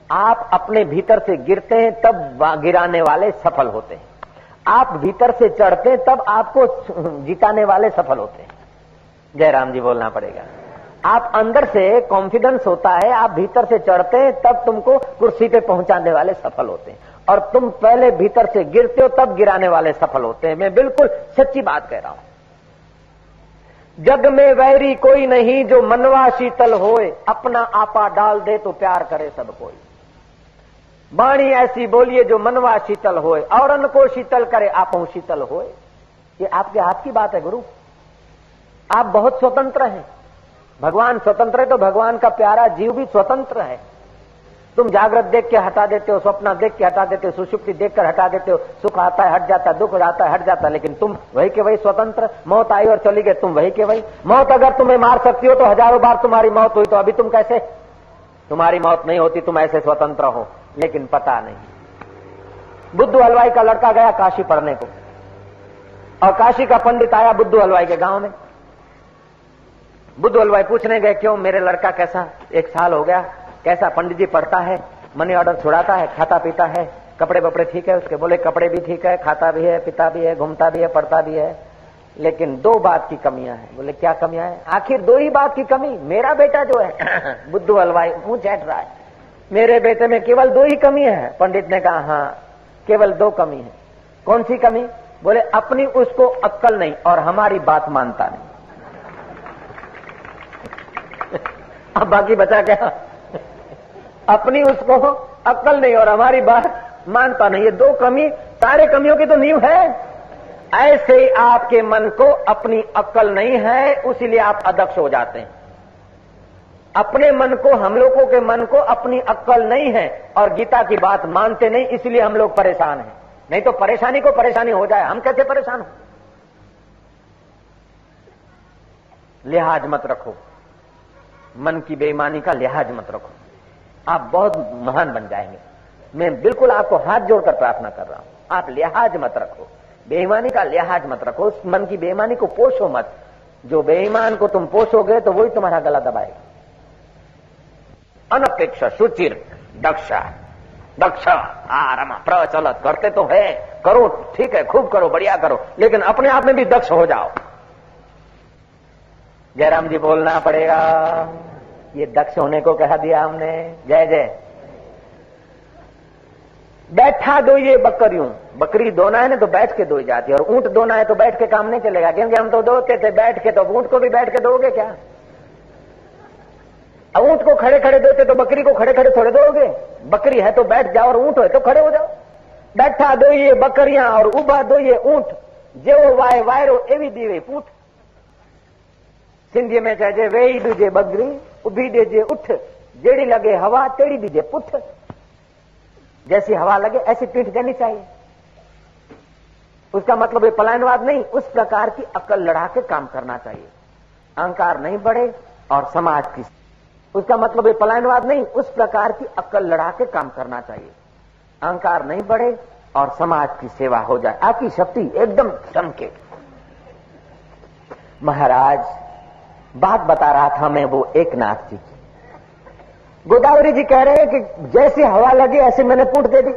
आप अपने भीतर से गिरते हैं, तब गिराने वाले सफल होते हैं। आप भीतर से चढ़ते हैं, तब आपको जिताने वाले सफल होते हैं। जयराम जी, बोलना पड़ेगा। आप अंदर से कॉन्फिडेंस होता है, आप भीतर से चढ़ते हैं, तब तुमको कुर्सी पे पहुँचाने वाले सफल होते हैं। और तुम पहले भीतर से गिरते हो, तब गिराने वाले सफल होते हैं। मैं बिल्कुल सच्ची बात कह रहा हूँ। जग में वैरी कोई नहीं जो मनवा शीतल होए, अपना आपा डाल दे तो प्यार करे सब कोई। बाणी ऐसी बोलिए जो मनवा शीतल होए और को शीतल करे, आप शीतल होए। ये आपके हाथ की बात है, गुरु। आप बहुत स्वतंत्र हैं। भगवान स्वतंत्र है तो भगवान का प्यारा जीव भी स्वतंत्र है। तुम जागृत देख के हटा देते हो, स्वप्न देख के हटा देते हो सुषुप्ति देख कर हटा देते हो, सुख आता है, हट जाता है, दुख आता है, हट जाता है, लेकिन तुम वही के वही स्वतंत्र, मौत आई और चली गई, तुम वही के वही। मौत अगर तुम्हें मार सकती हो तो हज़ारों बार तुम्हारी मौत हुई तो अभी तुम कैसे? तुम्हारी मौत नहीं होती, तुम ऐसे स्वतंत्र हो, लेकिन पता नहीं। बुद्धू हलवाई का लड़का गया काशी पढ़ने को। और काशी का पंडित आया बुद्धू हलवाई के गाँव में। बुद्धू हलवाई पूछने गए, क्यों मेरे लड़का कैसा? एक साल हो गया कैसा पंडित जी पढ़ता है, मनी ऑर्डर छुड़ाता है, खाता पीता है, कपड़े बपड़े ठीक है, उसके बोले कपड़े भी ठीक है, खाता भी है, पिता भी है, घूमता भी है, पढ़ता भी है, लेकिन दो बात की कमियाँ हैं। बोले, क्या कमियाँ हैं? आखिर दो ही बात की कमी, मेरा बेटा जो है, बुद्धू हलवाई, मुँह चैट रहा है। मेरे बेटे में केवल दो ही कमी है, पंडित ने कहा हाँ केवल दो कमी है। कौन सी कमी? बोले, अपनी उसको अक्कल नहीं और हमारी बात मानता नहीं। अब बाकी बचा क्या? अपनी उसको अक्ल नहीं, और हमारी बात मानता नहीं। ये दो कमी, सारे कमियों की तो नींव है। ऐसे ही आपके मन को अपनी अक्ल नहीं है, उसीलिए आप अध्यक्ष हो जाते हैं। अपने मन को, हम लोगों के मन को अपनी अक्ल नहीं है, और गीता की बात मानते नहीं, इसलिए हम लोग परेशान हैं। नहीं तो परेशानी को परेशानी हो जाए, हम कैसे परेशान हो? लिहाज मत रखो। मन की बेईमानी का लिहाज मत रखो। आप बहुत महान बन जाएँगे। मैं बिल्कुल आपको हाथ जोड़कर प्रार्थना कर रहा हूँ। आप लिहाज मत रखो। बेईमानी का लिहाज मत रखो। उस मन की बेईमानी को पोषो मत। जो बेईमान को तुम पोषोगे तो वही तुम्हारा गला दबाएगा। अनपेक्ष सुचिर दक्षा, दक्ष, आराम, प्रचलत करते तो है। करो, ठीक है, खूब करो, बढ़िया करो। लेकिन अपने आप में भी दक्ष हो जाओ। जयराम जी, बोलना पड़ेगा। ये दक्ष होने को कहा दिया हमने। जय जय। बैठा दो ये बकरियों। बकरी दोना है ना तो बैठ के दो जाती है। और ऊँट दोना है तो बैठ के काम नहीं चलेगा। क्योंकि हम तो दोते थे, बैठ के तो। ऊँट को भी बैठ के दोगे क्या? अब ऊँट को खड़े खड़े दोते तो बकरी को खड़े खड़े थोड़े दोगे? बकरी है तो बैठ जाओ, और ऊँट है तो खड़े हो जाओ। बैठा दो ये बकरियाँ, और उबा दो ये ऊँट। जेવો वाय वायरो, एवी दीवे पूठ सिंधी में चइजे वेही दूजे बकरी। उभी दीजिए उठ, जेड़ी लगे हवा, तेड़ी दीजिए पुठ। जैसी हवा लगे, ऐसी पीठ देनी चाहिए। उसका मतलब ये पलायनवाद नहीं, उस प्रकार की अकल लड़ा के काम करना चाहिए। अहंकार नहीं बढ़े और समाज की उसका मतलब ये पलायनवाद नहीं, उस प्रकार की अकल लड़ा के काम करना चाहिए। अहंकार नहीं बढ़े और समाज की सेवा हो जाए। आपकी शक्ति एकदम चमके महाराज बात बता रहा था मैं वो एक नाथ जी की। गोदावरी जी कह रहे हैं कि जैसी हवा लगी, ऐसे मैंने पूछ दे दी।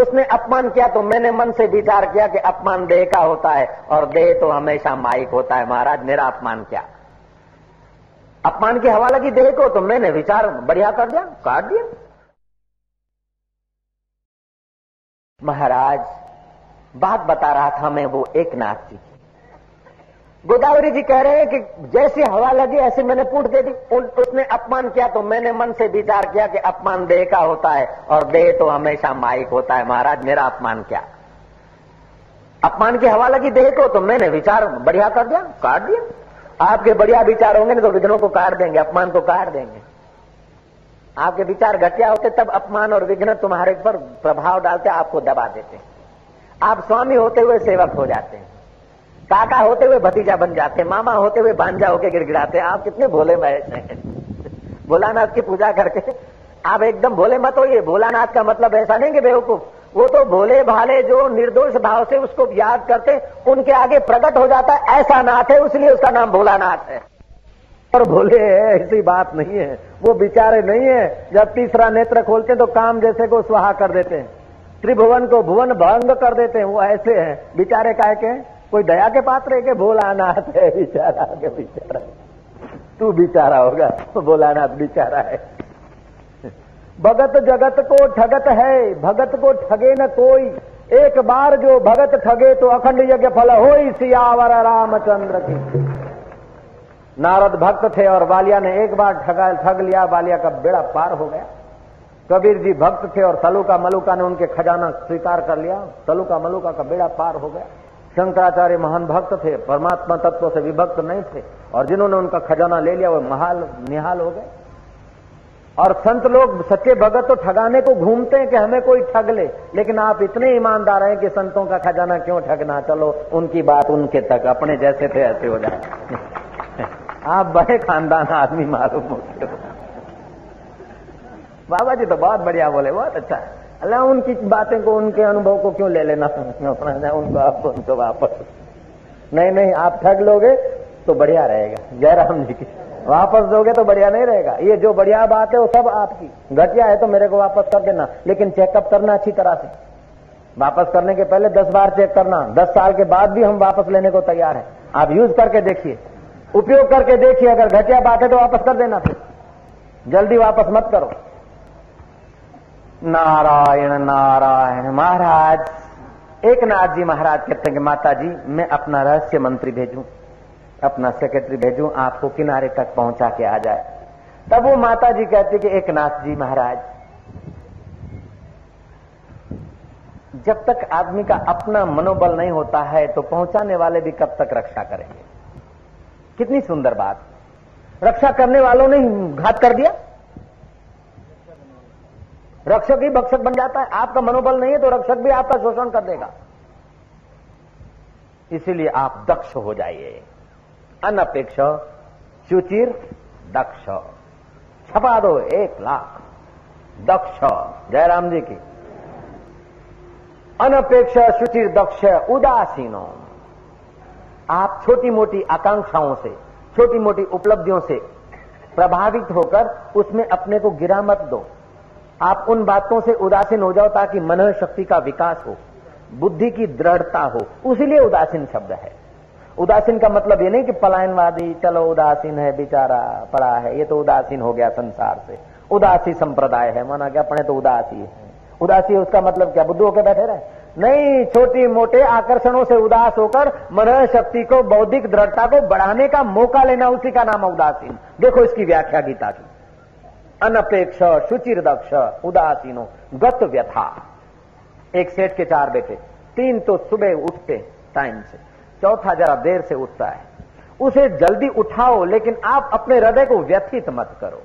उसने अपमान किया तो मैंने मन से विचार किया कि अपमान देह का होता है और देह तो हमेशा माइक होता है। महाराज, मेरा अपमान क्या? अपमान की हवा लगी देह को तो मैंने विचार बढ़िया कर दिया, काट दिया। महाराज, बात बता रहा था मैं वो एक नाथ जी गोदावरी जी कह रहे हैं कि जैसी हवा लगी, ऐसे मैंने पूछ दे दी। उसने अपमान किया तो मैंने मन से विचार किया कि अपमान देह का होता है और देह तो हमेशा माइक होता है। महाराज, मेरा अपमान क्या? अपमान की हवा लगी देह को तो मैंने विचार बढ़िया कर दिया, काट दिया। आपके बढ़िया विचार होंगे ना तो विघ्नों को काट देंगे, अपमान को काट देंगे। आपके विचार घटिया होते, तब अपमान और विघ्न तुम्हारे पर प्रभाव डालते, आपको दबा देते। आप स्वामी होते हुए सेवक हो जाते हैं। काका होते हुए भतीजा बन जाते, मामा होते हुए भांजा होके गिड़गिड़ाते, आप कितने भोले महेश हैं। भोलानाथ की पूजा करके आप एकदम भोले मत होइए। भोलानाथ का मतलब ऐसा नहीं कि बेवकूफ़। वो तो भोले भाले जो निर्दोष भाव से उसको याद करते, उनके आगे प्रकट हो जाता है, ऐसा नाथ है इसलिए उसका नाम भोलानाथ है। और भोले है ऐसी बात नहीं है। वो बिचारे नहीं है। जब तीसरा नेत्र खोलते हैं तो काम जैसे को स्वाहा कर देते हैं। त्रिभुवन को भुवन भंग कर देते हैं। वो ऐसे हैं। बिचारे काय के कोई दया के पात्र है कि भोलानाथ है? बिचारा के बिचारा। तू बिचारा होगा, भोलानाथ बिचारा है। भगत जगत को ठगत है, भगत को ठगे न कोई। एक बार जो भगत ठगे तो अखंड यज्ञ फल हो सियावर रामचंद्र की। नारद भक्त थे और बालिया ने एक बार ठगा, ठग लिया, बालिया का बेड़ा पार हो गया। कबीर जी भक्त थे और सलूका मलुका ने उनके खजाना स्वीकार कर लिया। सलूका मलुका का बेड़ा पार हो गया। शंकराचार्य महान भक्त थे, परमात्मा तत्व से विभक्त नहीं थे, और जिन्होंने उनका खजाना ले लिया, वो महाल, निहाल हो गए। और संत लोग सच्चे भगत तो ठगाने को घूमते हैं कि हमें कोई ठग ले, लेकिन आप इतने ईमानदार हैं कि संतों का खजाना क्यों ठगना? चलो, उनकी बात उनके तक, अपने जैसे थे ऐसे हो जाए। आप बड़े खानदान आदमी मालूम होते हो। बाबा जी तो बहुत बढ़िया बोले, बहुत अच्छा है। अल्लाह उनकी बातें को, उनके अनुभव को क्यों ले लेना? अपना उनको आप, उनको वापस। नहीं नहीं, आप ठग लोगे तो बढ़िया रहेगा। जयराम जी की। वापस दोगे तो बढ़िया नहीं रहेगा। ये जो बढ़िया बात है, वो सब आपकी। घटिया है तो मेरे को वापस कर देना। लेकिन चेकअप करना अच्छी तरह से। वापस करने के पहले दस बार चेक करना। दस साल के बाद भी हम वापस लेने को तैयार है। आप यूज़ करके देखिए। उपयोग करके देखिए। अगर घटिया बात है तो वापस कर देना फिर। जल्दी वापस मत करो। नारायण नारायण। महाराज एक नाथ जी महाराज कहते हैं कि माता जी मैं अपना रहस्य मंत्री भेजूं, अपना सेक्रेटरी भेजूं, आपको किनारे तक पहुँचा के आ जाए। तब वो माता जी कहती कि एक नाथ जी महाराज, जब तक आदमी का अपना मनोबल नहीं होता है तो पहुँचाने वाले भी कब तक रक्षा करेंगे? कितनी सुंदर बात। रक्षा करने वालों ने घात कर दिया। रक्षक ही भक्षक बन जाता है। आपका मनोबल नहीं है तो रक्षक भी आपका शोषण कर देगा। इसीलिए आप दक्ष हो जाइए। अनपेक्ष, सुचिर, दक्ष। छपा दो एक लाख। दक्ष, जयराम जी की। अनपेक्ष, सुचिर, दक्ष, उदासीनो। आप छोटी मोटी आकांक्षाओं से छोटी मोटी उपलब्धियों से प्रभावित होकर उसमें अपने को गिरा मत दो। आप उन बातों से उदासीन हो जाओ ताकि मन शक्ति का विकास हो, बुद्धि की दृढ़ता हो। उसीलिए उदासीन शब्द है। उदासीन का मतलब ये नहीं कि पलायनवादी, चलो उदासीन है, बेचारा पड़ा है, ये तो उदासीन हो गया संसार से। उदासी संप्रदाय है, माना क्या अपने तो उदासी है। उदासी उसका मतलब क्या? बुद्ध होकर बैठे रहे? नहीं, छोटी मोटे आकर्षणों से उदास होकर मन शक्ति को, बौद्धिक दृढ़ता को बढ़ाने का मौका लेना, उसी का नाम उदासीन। देखो इसकी व्याख्या गीता की। अनपेक्ष सुचिर दक्ष उदासीनो गत व्यथा एक सेठ के चार बेटे, तीन तो सुबह उठते टाइम से। चौथा जरा देर से उठता है। उसे जल्दी उठाओ, लेकिन आप अपने हृदय को व्यथित मत करो।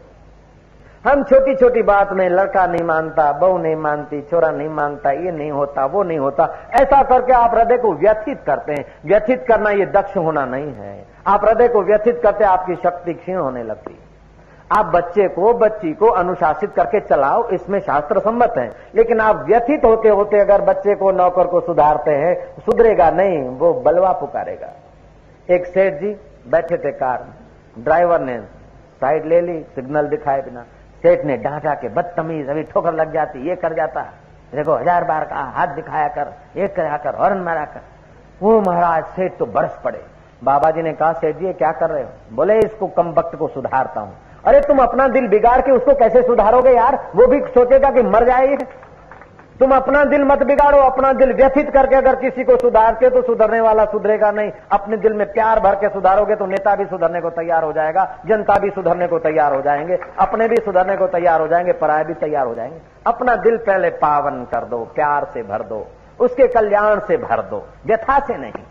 हम छोटी छोटी बात में, लड़का नहीं मानता, बहू नहीं मानती, छोरा नहीं मानता, ये नहीं होता, वो नहीं होता, ऐसा करके आप हृदय को व्यथित करते हैं। व्यथित करना ये दक्ष होना नहीं है। आप हृदय को व्यथित करते, आपकी शक्ति क्षीण होने लगती आप बच्चे को, बच्ची को अनुशासित करके चलाओ, इसमें शास्त्र सम्मत है। लेकिन आप व्यथित होते होते अगर बच्चे को, नौकर को सुधारते हैं, सुधरेगा नहीं, वो बलवा पुकारेगा। एक सेठ जी बैठे थे कार ड्राइवर ने साइड ले ली, सिग्नल दिखाए बिना। सेठ ने डांटा के बदतमीज, अभी ठोकर लग जाती, ये कर जाता। देखो, हज़ार बार कहा, हाथ दिखाया कर, एक करा कर, हॉर्न मारा कर। वो महाराज, सेठ तो बरस पड़े। बाबा जी ने कहा, सेठ जी क्या कर रहे हो? बोले, इसको कम वक्त को सुधारता हूँ। अरे तुम अपना दिल बिगाड़ के उसको कैसे सुधारोगे यार? वो भी सोचेगा कि मर जाए तुम अपना दिल मत बिगाड़ो, अपना दिल व्यथित करके अगर किसी को सुधारते तो सुधरने वाला सुधरेगा नहीं। अपने दिल में प्यार भर के सुधारोगे तो नेता भी सुधरने को तैयार हो जाएगा, जनता भी सुधरने को तैयार हो जाएँगे, अपने भी सुधरने को तैयार हो जाएँगे, पराये भी तैयार हो जाएँगे। अपना दिल पहले पावन कर दो, प्यार से भर दो, उसके कल्याण से भर दो, व्यथा से नहीं।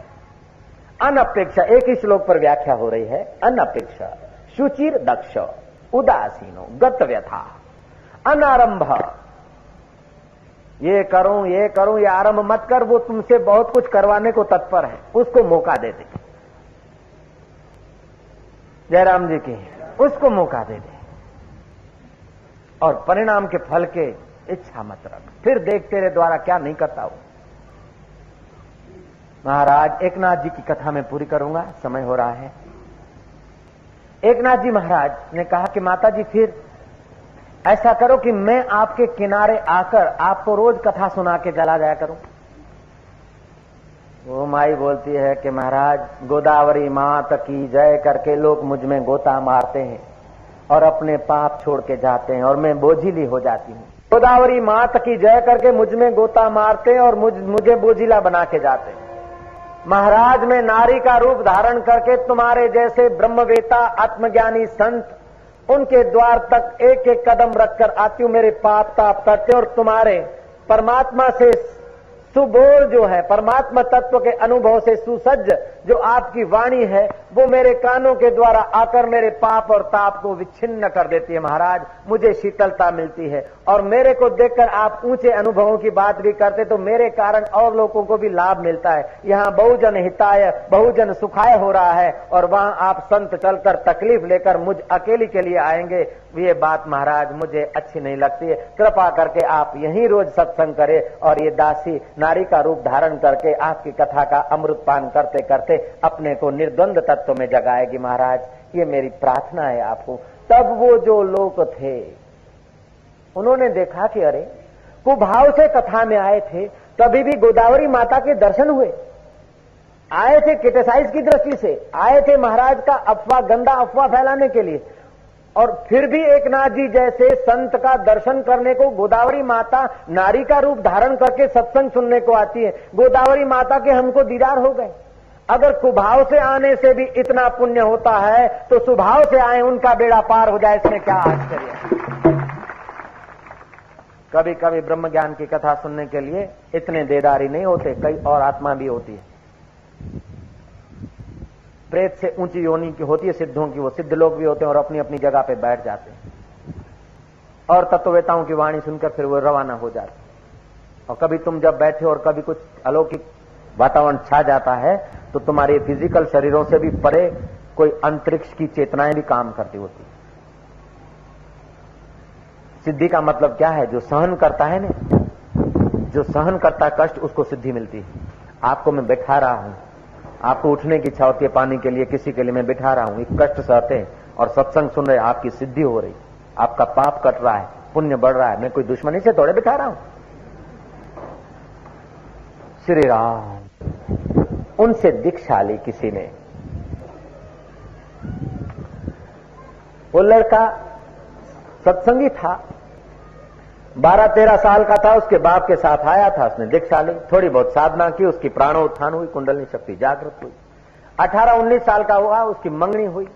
अनपेक्षा, एक ही श्लोक पर व्याख्या हो रही है, अनपेक्षा। शुचिर दक्ष उदासीनो गत व्यथा अनारंभ ये करूँ ये करूँ, ये आरंभ मत कर, वो तुमसे बहुत कुछ करवाने को तत्पर है, उसको मौका दे दे। जयराम जी की, उसको मौका दे दे। और परिणाम के फल के इच्छा मत रख। फिर देख तेरे द्वारा क्या नहीं करता हूँ। महाराज, एकनाथ जी की कथा मैं पूरी करूँगा, समय हो रहा है। एकनाथ जी महाराज ने कहा कि माता जी फिर ऐसा करो कि मैं आपके किनारे आकर आपको रोज कथा सुना के चला जाया करूँ। वो माई बोलती है कि महाराज गोदावरी मात की जय करके लोग मुझमें गोता मारते हैं और अपने पाप छोड़ के जाते हैं और मैं बोझिली हो जाती हूँ। गोदावरी मात की जय करके मुझमें गोता मारते हैं और मुझ, मुझे बोझिला बना के जाते हैं। महाराज में नारी का रूप धारण करके तुम्हारे जैसे ब्रह्मवेता, आत्मज्ञानी संत उनके द्वार तक एक एक कदम रखकर आती हूँ, मेरे पाप ताप करते और तुम्हारे परमात्मा से सुबोर जो है, परमात्मा तत्व के अनुभव से सुसज्ज जो आपकी वाणी है, वो मेरे कानों के द्वारा आकर मेरे पाप और ताप को विच्छिन्न कर देती है महाराज। मुझे शीतलता मिलती है। और मेरे को देखकर आप ऊँचे अनुभवों की बात भी करते तो मेरे कारण और लोगों को भी लाभ मिलता है। यहाँ बहुजन हिताय, बहुजन सुखाय हो रहा है और वहाँ आप संत चलकर तकलीफ़ लेकर मुझ अकेली के लिए आएँगे। ये बात महाराज मुझे अच्छी नहीं लगती है। कृपा करके आप यही रोज सत्संग करें और ये दासी नारी का रूप धारण करके आपकी कथा का अमृत पान करते करते अपने को निर्द्वंद तत्व में जगाएगी महाराज। ये मेरी प्रार्थना है आपको। तब वो जो लोग थे, उन्होंने देखा कि अरे, कुभाव से कथा में आए थे, तभी भी गोदावरी माता के दर्शन हुए। आए थे क्रिटिसाइज की दृष्टि से। आए थे महाराज का अफवाह, गंदा अफवाह फैलाने के लिए। और फिर भी एक नाथ जी जैसे संत का दर्शन करने को गोदावरी माता नारी का रूप धारण करके सत्संग सुनने को आती है। गोदावरी माता के हमको दीदार हो गए। अगर कुभाव से आने से भी इतना पुण्य होता है तो सुभाव से आए उनका बेड़ा पार हो जाए, इसमें क्या आश्चर्य कभी कभी ब्रह्म ज्ञान की कथा सुनने के लिए इतने देदारी नहीं होते, कई और आत्मा भी होती है। प्रेत से ऊँची योनि की होती है, सिद्धों की, वो सिद्ध लोग भी होते हैं और अपनी अपनी जगह पे बैठ जाते हैं। और तत्ववेताओं की वाणी सुनकर फिर वो रवाना हो जाते और कभी तुम जब बैठे और कभी कुछ अलौकिक वातावरण छा जाता है तो तुम्हारे फ़िज़िकल शरीरों से भी परे कोई अंतरिक्ष की चेतनाएँ भी काम करती होती। सिद्धि का मतलब क्या है? जो सहन करता है ना, जो सहन करता कष्ट, उसको सिद्धि मिलती है। आपको मैं बैठा रहा हूँ। आपको उठने की इच्छा होती है पानी के लिए, किसी के लिए मैं बिठा रहा हूँ। एक कष्ट सहते हैं और सत्संग सुन रहे आपकी सिद्धि हो रही। आपका पाप कट रहा है, पुण्य बढ़ रहा है। मैं कोई दुश्मनी से थोड़े बिठा रहा हूँ। श्री राम। उनसे दीक्षा ली किसी ने। वो लड़का सत्संगी था। बारह तेरह साल का था, उसके बाप के साथ आया था, उसने दीक्षा ली। थोड़ी बहुत साधना की, उसकी प्राणो उत्थान हुई, कुंडलनी शक्ति जागृत हुई। अठारह उन्नीस साल का हुआ, उसकी मंगनी हुई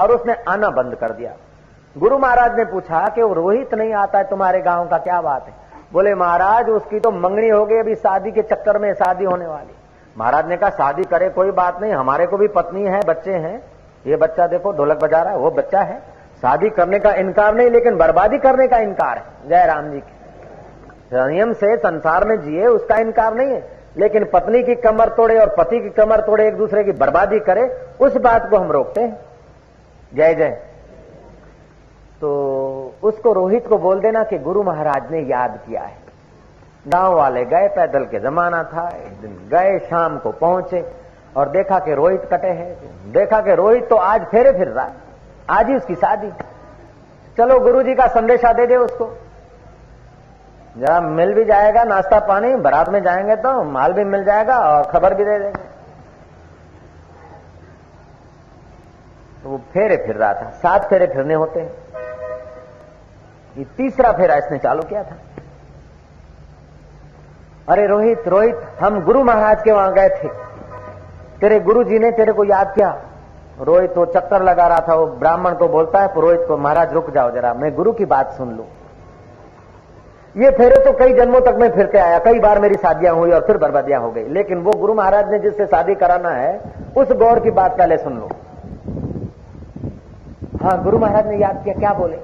और उसने आना बंद कर दिया। गुरु महाराज ने पूछा कि वो रोहित नहीं आता है तुम्हारे गाँव का, क्या बात है? बोले, महाराज, उसकी तो मंगनी हो गई, अभी शादी के चक्कर में शादी होने वाली महाराज ने कहा, शादी करे कोई बात नहीं, हमारे को भी पत्नी है, बच्चे हैं। ये बच्चा देखो, ढोलक बजा रहा है, वो बच्चा है। शादी करने का इनकार नहीं, लेकिन बर्बादी करने का इनकार है। जय राम जी की। संयम से संसार में जिए, उसका इनकार नहीं है। लेकिन पत्नी की कमर तोड़े और पति की कमर तोड़े, एक दूसरे की बर्बादी करे, उस बात को हम रोकते हैं। जय जय। तो उसको रोहित को बोल देना कि गुरु महाराज ने याद किया है। गाँव वाले गए पैदल के जमाना था, एक दिन गए, शाम को पहुँचे और देखा कि रोहित कटे हैं। देखा कि रोहित तो आज फेरे फिर रहा आज ही उसकी शादी। चलो गुरु जी का संदेशा दे दे उसको। जरा मिल भी जाएगा, नाश्ता पानी, बारात में जाएँगे तो माल भी मिल जाएगा और खबर भी दे देंगे। तो वो फेरे फिर रहा था, सात फेरे फिरने होते हैं। ये तीसरा फेरा इसने चालू किया था। अरे रोहित रोहित, हम गुरु महाराज के वहाँ गए थे। तेरे गुरु जी ने तेरे को याद किया। रोहित तो चक्कर लगा रहा था, वो ब्राह्मण को बोलता है, पुरोहित को महाराज रुक जाओ जरा, मैं गुरु की बात सुन लू। ये फेरे तो कई जन्मों तक मैं फिरते आया, कई बार मेरी शादियाँ हुई और फिर बर्बादियाँ हो गई। लेकिन वो गुरु महाराज ने जिससे शादी कराना है, उस गौर की बात पहले सुन लो। हाँ गुरु महाराज ने याद किया, क्या बोले?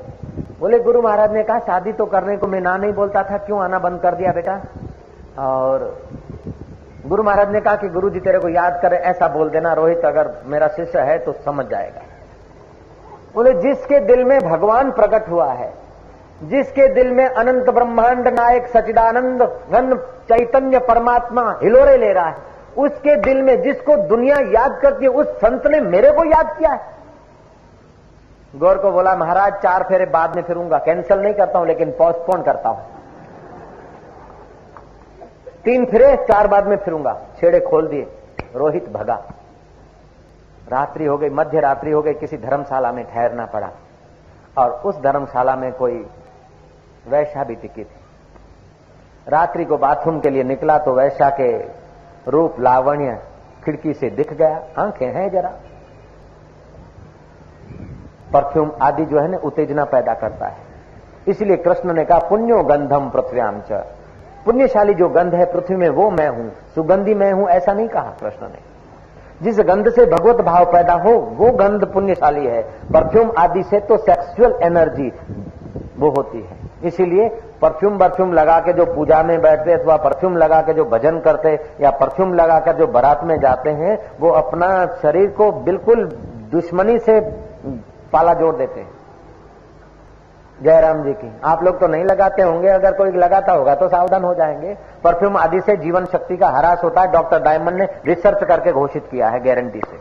बोले, गुरु महाराज ने कहा, शादी तो करने को मैं ना नहीं बोलता था, क्यों आना बंद कर दिया बेटा? और गुरु महाराज ने कहा कि गुरु जी तेरे को याद करे, ऐसा बोल देना, रोहित, अगर मेरा शिष्य है तो समझ जाएगा। बोले, जिसके दिल में भगवान प्रकट हुआ है, जिसके दिल में अनंत ब्रह्मांड नायक सचिदानंद घन चैतन्य परमात्मा हिलोरे ले रहा है, उसके दिल में जिसको दुनिया याद करती है, उस संत ने मेरे को याद किया है। गौर को बोला, महाराज, चार फेरे बाद में फिरूँगा कैंसिल नहीं करता हूँ, लेकिन पोस्टपोन करता हूँ। तीन फिरे, चार बाद में फिरूँगा। छेड़े खोल दिए। रोहित भगा। रात्रि हो गई, मध्य रात्रि हो गई, किसी धर्मशाला में ठहरना पड़ा। और उस धर्मशाला में कोई वैशा भी टिकी थी। रात्रि को बाथरूम के लिए निकला तो वैशा के रूप लावण्य खिड़की से दिख गया। आँखें हैं जरा। परफ्यूम आदि जो है ना, उत्तेजना पैदा करता है। इसलिए कृष्ण ने कहा, पुण्यो गंधम पृथ्व्याम च। पुण्यशाली जो गंध है पृथ्वी में, वो मैं हूँ। सुगंधी मैं हूँ, ऐसा नहीं कहा। कृष्ण ने जिस गंध से भगवत भाव पैदा हो, वो गंध पुण्यशाली है। परफ्यूम आदि से तो सेक्सुअल एनर्जी वो होती है। इसीलिए परफ्यूम परफ्यूम लगा के जो पूजा में बैठते अथवा परफ्यूम लगा के जो भजन करते या परफ्यूम लगाकर जो बारात में जाते हैं, वो अपना शरीर को बिल्कुल दुश्मनी से पाला जोड़ देते हैं। जयराम जी की। आप लोग तो नहीं लगाते होंगे, अगर कोई लगाता होगा तो सावधान हो जाएँगे। परफ्यूम आदि से जीवन शक्ति का हरास होता है, डॉक्टर डायमंड ने रिसर्च करके घोषित किया है गारंटी से।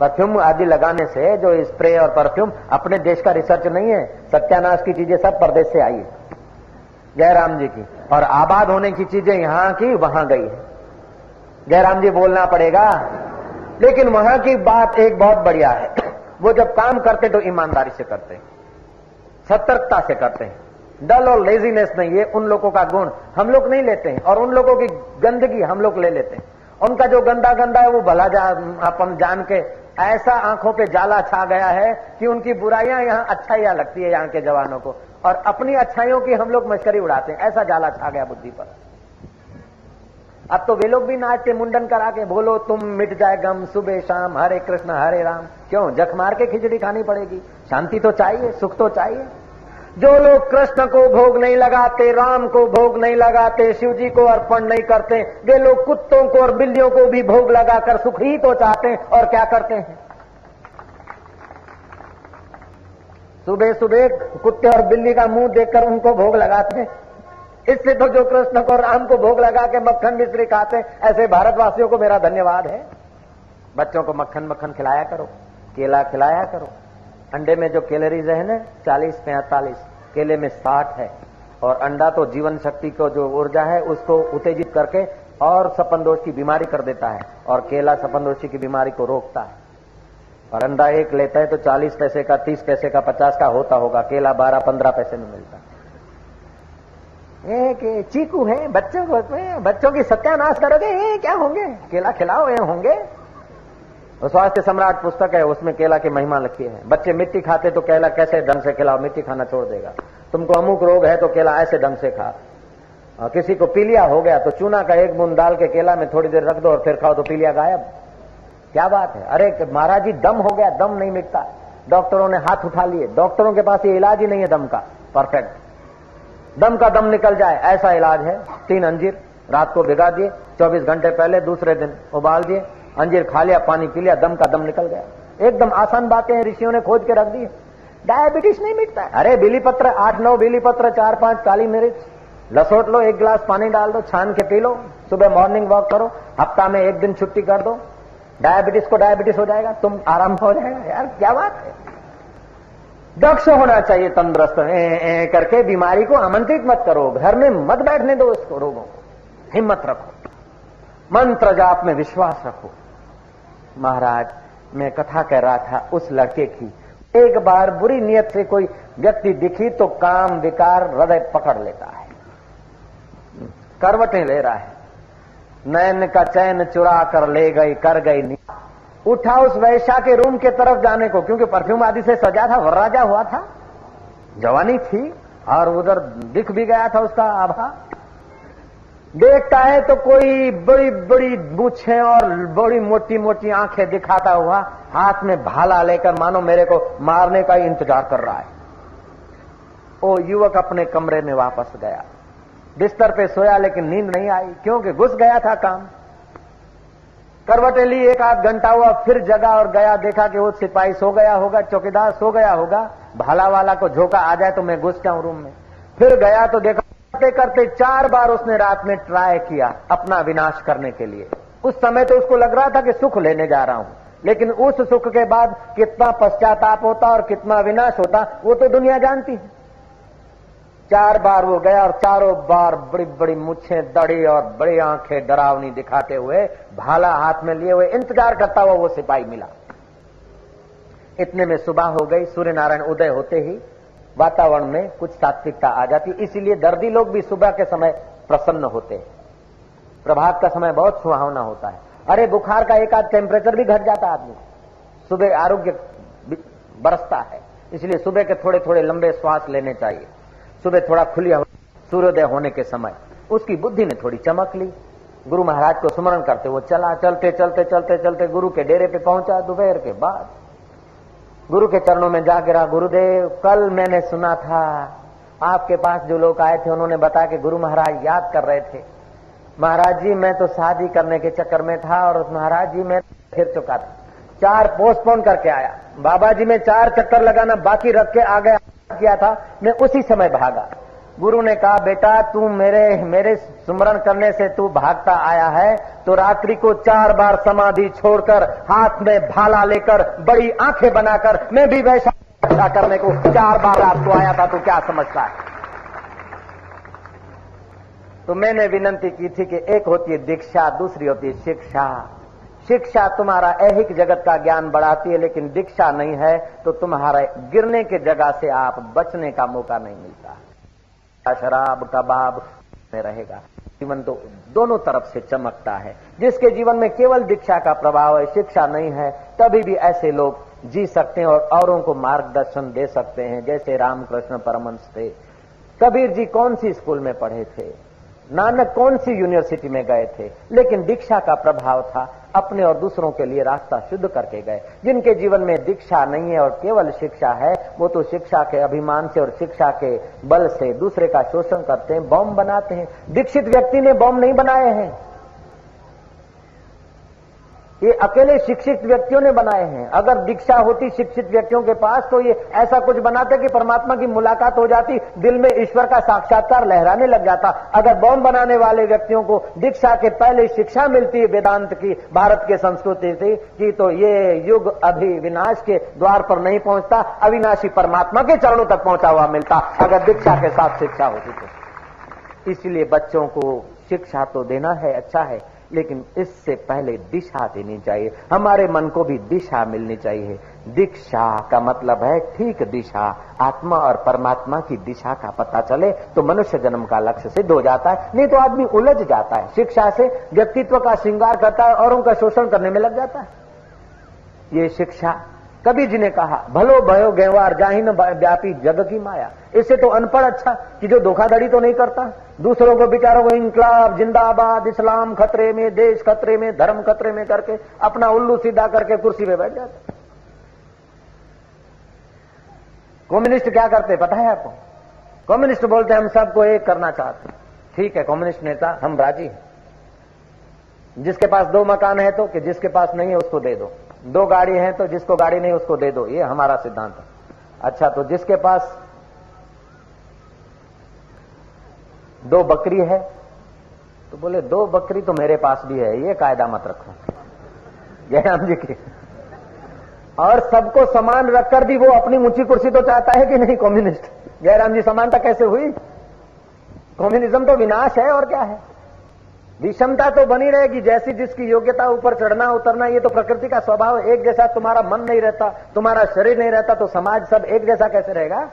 परफ्यूम आदि लगाने से जो स्प्रे और परफ्यूम, अपने देश का रिसर्च नहीं है, सत्यानाश की चीज़ें सब प्रदेश से आई है। जयराम जी की। और आबाद होने की चीज़ें यहाँ की, वहाँ गई है। जयराम जी, बोलना पड़ेगा। लेकिन वहाँ की बात एक बहुत बढ़िया है। वो जब काम करते तो ईमानदारी से करते। सतर्कता से करते हैं। डल और लेजीनेस नहीं है, उन लोगों का गुण हम लोग नहीं लेते हैं और उन लोगों की गंदगी हम लोग ले लेते हैं। उनका जो गंदा गंदा है, वो भला जा, अपन जान के ऐसा आँखों पे जाला छा गया है कि उनकी बुराइयाँ यहाँ अच्छाइयाँ लगती है यहाँ के जवानों को। और अपनी अच्छाइयों की हम लोग मश्करी उड़ाते हैं। ऐसा जाला छा गया बुद्धि पर। अब तो वे लोग भी नाचते, मुंडन करा के बोलो, तुम मिट जाए गम सुबह शाम, हरे कृष्ण, हरे राम। क्यों? जख मार के खिचड़ी खानी पड़ेगी। शांति तो चाहिए, सुख तो चाहिए। जो लोग कृष्ण को भोग नहीं लगाते, राम को भोग नहीं लगाते शिव जी को अर्पण नहीं करते, वे लोग कुत्तों को और बिल्लियों को भी भोग लगाकर सुख ही तो चाहते हैं, और क्या करते हैं? सुबह सुबह कुत्ते और बिल्ली का मुँह देखकर उनको भोग लगाते हैं। इससे तो जो कृष्ण को राम को भोग लगा के मक्खन मिश्री खाते ऐसे भारतवासियों को मेरा धन्यवाद है। बच्चों को मक्खन मक्खन खिलाया करो। केला खिलाया करो। अंडे में जो कैलोरीज है ना, चालीस, पैंतालीस, केले में साठ है। और अंडा तो जीवन शक्ति को जो ऊर्जा है, उसको उत्तेजित करके और सपन दोष की बीमारी कर देता है। और केला सपन की बीमारी को रोकता है। और अंडा एक लेता है तो चालीस पैसे का, तीस पैसे का, पचास का होता होगा। केला बारह, पंद्रह पैसे में मिलता है। चीकू है, बच्चों को, बच्चों की सत्यानाश करोगे? क्या होंगे? केला खिलाओ ये होंगे? स्वास्थ्य सम्राट पुस्तक है, उसमें केला की महिमा लिखी है। बच्चे मिट्टी खाते तो केला कैसे ढंग से खिलाओ? मिट्टी खाना छोड़ देगा। तुमको अमुक रोग है तो केला ऐसे ढंग से खा। किसी को पीलिया हो गया तो चूना का एक बूंद डाल के केला में थोड़ी देर रख दो और फिर खाओ तो पीलिया गायब। क्या बात है? अरे, महाराज जी, दम हो गया, दम नहीं मिटता। डॉक्टरों ने हाथ उठा लिए। डॉक्टरों के पास ये इलाज ही नहीं है दम का। परफेक्ट। दम का दम निकल जाए, ऐसा इलाज है। तीन अंजीर, रात को भिगा दिए 24 घंटे पहले, दूसरे दिन उबाल दिए। अंजीर खा लिया, पानी पी लिया, दम का दम निकल गया। एकदम आसान बातें ऋषियों ने खोज के रख दी। डायबिटीज़ नहीं मिटता अरे बिली पत्र आठ नौ बिली पत्र चार पाँच, काली मिर्च। लसोट लो, एक गिलास पानी डाल दो, छान के पी लो। सुबह मॉर्निंग वॉक करो, हफ़्ता में एक दिन छुट्टी कर दो। डायबिटीज़ को डायबिटीज़ हो जाएगा, तुम आराम हो जाएगा। यार, क्या बात है? दक्ष होना चाहिए, तंदुरुस्त। करके बीमारी को आमंत्रित मत करो। घर में मत बैठने दो उसको रोगों को। हिम्मत रखो। मंत्र जाप में विश्वास रखो। महाराज, मैं कथा कह रहा था उस लड़के की। एक बार बुरी नियत से कोई व्यक्ति दिखी तो काम विकार हृदय पकड़ लेता है। करवटें ले रहा है। नैन का चैन चुरा कर ले गई, कर गई उठा उस वैशा के रूम के तरफ़ जाने को, क्योंकि परफ्यूम आदि से सजा था वरराजा हुआ था। जवानी थी, और उधर दिख भी गया था उसका आभा। देखता है तो कोई बड़ी बड़ी मूछे और बड़ी मोटी मोटी आँखें दिखाता हुआ हाथ में भाला लेकर मानो मेरे को मारने का इंतज़ार कर रहा है। वो युवक अपने कमरे में वापस गया। बिस्तर पे सोया लेकिन नींद नहीं आई, क्योंकि घुस गया था काम। करवटे ली एक आध घंटा हुआ, फिर जगा और गया, देखा कि वो सिपाही सो गया होगा, चौकीदार सो गया होगा, भाला वाला को झोंका, आ जाए तो मैं घुस जाऊँ रूम में। फिर गया तो देखा करते करते चार बार उसने रात में ट्राई किया अपना विनाश करने के लिए। उस समय तो उसको लग रहा था कि सुख लेने जा रहा हूँ। लेकिन उस सुख के बाद कितना पश्चाताप होता और कितना विनाश होता, वो तो दुनिया जानती है। चार बार वो गया और चारों बार बड़ी बड़ी मुच्छे, दड़ी और बड़ी आँखें डरावनी दिखाते हुए, भाला हाथ में लिए हुए इंतज़ार करता हुआ वो सिपाही मिला। इतने में सुबह हो गई सूर्य नारायण उदय होते ही वातावरण में कुछ सात्विकता आ जाती है। इसीलिए दर्दी लोग भी सुबह के समय प्रसन्न होते हैं। प्रभात का समय बहुत सुहावना होता है। अरे, बुखार का एक आध टेम्परेचर भी घट जाता आदमी सुबह आरोग्य बरसता है। इसलिए सुबह के थोड़े थोड़े लंबे श्वास लेने चाहिए। सुबह थोड़ा खुली सूर्योदय होने के समय उसकी बुद्धि ने थोड़ी चमक ली। गुरु महाराज को स्मरण करते वो चला, चलते चलते चलते चलते गुरु के डेरे पे पहुँचा। दोपहर के बाद गुरु के चरणों में जा गिरा। गुरुदेव, कल मैंने सुना था, आपके पास जो लोग आए थे, उन्होंने बताया कि गुरु महाराज याद कर रहे थे। महाराज जी, मैं तो शादी करने के चक्कर में था और महाराज जी, मैं फिर चुका था। चार पोस्टपोन करके आया। बाबा जी, मैं चार चक्कर लगाना बाकी रख के आ गया किया था। मैं उसी समय भागा। गुरु ने कहा, बेटा, तू मेरे मेरे सुमरण करने से तू भागता आया है तो रात्रि को चार बार समाधि छोड़कर हाथ में भाला लेकर बड़ी आँखें बनाकर मैं भी वैसा करने को चार बार रात को आया था तो क्या समझता है? तो मैंने विनंती की थी कि एक होती है दीक्षा, दूसरी होती है शिक्षा। शिक्षा तुम्हारा ऐहिक जगत का ज्ञान बढ़ाती है, लेकिन दीक्षा नहीं है तो तुम्हारा गिरने के जगह से आप बचने का मौका नहीं मिलता। शराब, कबाब में रहेगा। जीवन तो दोनों तरफ़ से चमकता है। जिसके जीवन में केवल दीक्षा का प्रभाव है, शिक्षा नहीं है, तभी भी ऐसे लोग जी सकते हैं और औरों को मार्गदर्शन दे सकते हैं, जैसे रामकृष्ण परमंश थे। कबीर जी कौन सी स्कूल में पढ़े थे? नानक कौन सी यूनिवर्सिटी में गए थे? लेकिन दीक्षा का प्रभाव था। अपने और दूसरों के लिए रास्ता शुद्ध करके गए। जिनके जीवन में दीक्षा नहीं है और केवल शिक्षा है, वो तो शिक्षा के अभिमान से और शिक्षा के बल से दूसरे का शोषण करते हैं बॉम्ब बनाते हैं। दीक्षित व्यक्ति ने बॉम्ब नहीं बनाए हैं। ये अकेले शिक्षित व्यक्तियों ने बनाए हैं। अगर दीक्षा होती शिक्षित व्यक्तियों के पास तो ये ऐसा कुछ बनाते कि परमात्मा की मुलाकात हो जाती, दिल में ईश्वर का साक्षात्कार लहराने लग जाता। अगर बॉम्ब बनाने वाले व्यक्तियों को दीक्षा के पहले शिक्षा मिलती है वेदांत की, भारत के संस्कृति से, कि तो ये युग अभी विनाश के द्वार पर नहीं पहुँचता, अविनाशी परमात्मा के चरणों तक पहुँचा हुआ मिलता, अगर दीक्षा के साथ शिक्षा होती तो। इसलिए बच्चों को शिक्षा तो देना है अच्छा है। लेकिन इससे पहले दिशा देनी चाहिए। हमारे मन को भी दिशा मिलनी चाहिए। दीक्षा का मतलब है ठीक दिशा। आत्मा और परमात्मा की दिशा का पता चले तो मनुष्य जन्म का लक्ष्य सिद्ध हो जाता है। नहीं तो आदमी उलझ जाता है। शिक्षा से व्यक्तित्व का श्रृंगार करता है और उनका शोषण करने में लग जाता है। ये शिक्षा कबीर जी ने कहा, भलो भयो गेवार जाहिन व्यापी जग की माया। इससे तो अनपढ़ अच्छा कि जो धोखाधड़ी तो नहीं करता। दूसरों को बिचारों को इंकलाब जिंदाबाद, इस्लाम खतरे में, देश खतरे में, धर्म खतरे में करके अपना उल्लू सीधा करके कुर्सी पे बैठ जाते। कम्युनिस्ट क्या करते, पता है आपको? कम्युनिस्ट बोलते, हम सबको एक करना चाहते ठीक है, कम्युनिस्ट नेता, हम राज़ी हैं। जिसके पास दो मकान है तो कि जिसके पास नहीं है, उसको दे दो। दो गाड़ी है तो जिसको गाड़ी नहीं, उसको दे दो। ये हमारा सिद्धांत है। अच्छा तो जिसके पास दो बकरी है तो बोले, दो बकरी तो मेरे पास भी है, ये कायदा मत रखो। जयराम जी की। और सबको समान रखकर भी वो अपनी ऊँची कुर्सी तो चाहता है कि नहीं, कम्युनिस्ट। जयराम जी, समानता कैसे हुई? कम्युनिज्म तो विनाश है, और क्या है? विषमता तो बनी रहेगी, जैसी जिसकी योग्यता ऊपर चढ़ना, उतरना, ये तो प्रकृति का स्वभाव एक जैसा तुम्हारा मन नहीं रहता, तुम्हारा शरीर नहीं रहता तो समाज सब एक जैसा कैसे रहेगा?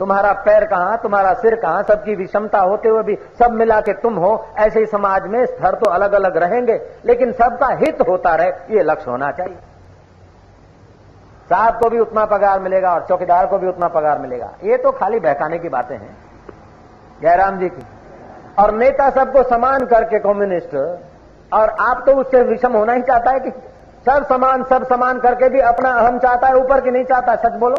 तुम्हारा पैर कहाँ, तुम्हारा सिर कहाँ, सबकी विषमता होते हुए भी सब मिला के तुम हो, ऐसे ही समाज में स्तर तो अलग अलग रहेंगे, लेकिन सबका हित होता रहे, ये लक्ष्य होना चाहिए। साहब को भी उतना पगार मिलेगा और चौकीदार को भी उतना पगार मिलेगा। ये तो खाली बहकाने की बातें हैं। जयराम जी की। और नेता सबको समान करके कम्युनिस्ट और आप तो उससे विषम होना ही चाहता है कि सब समान सब समान करके भी अपना अहम चाहता है, ऊपर की नहीं चाहता, सच बोलो।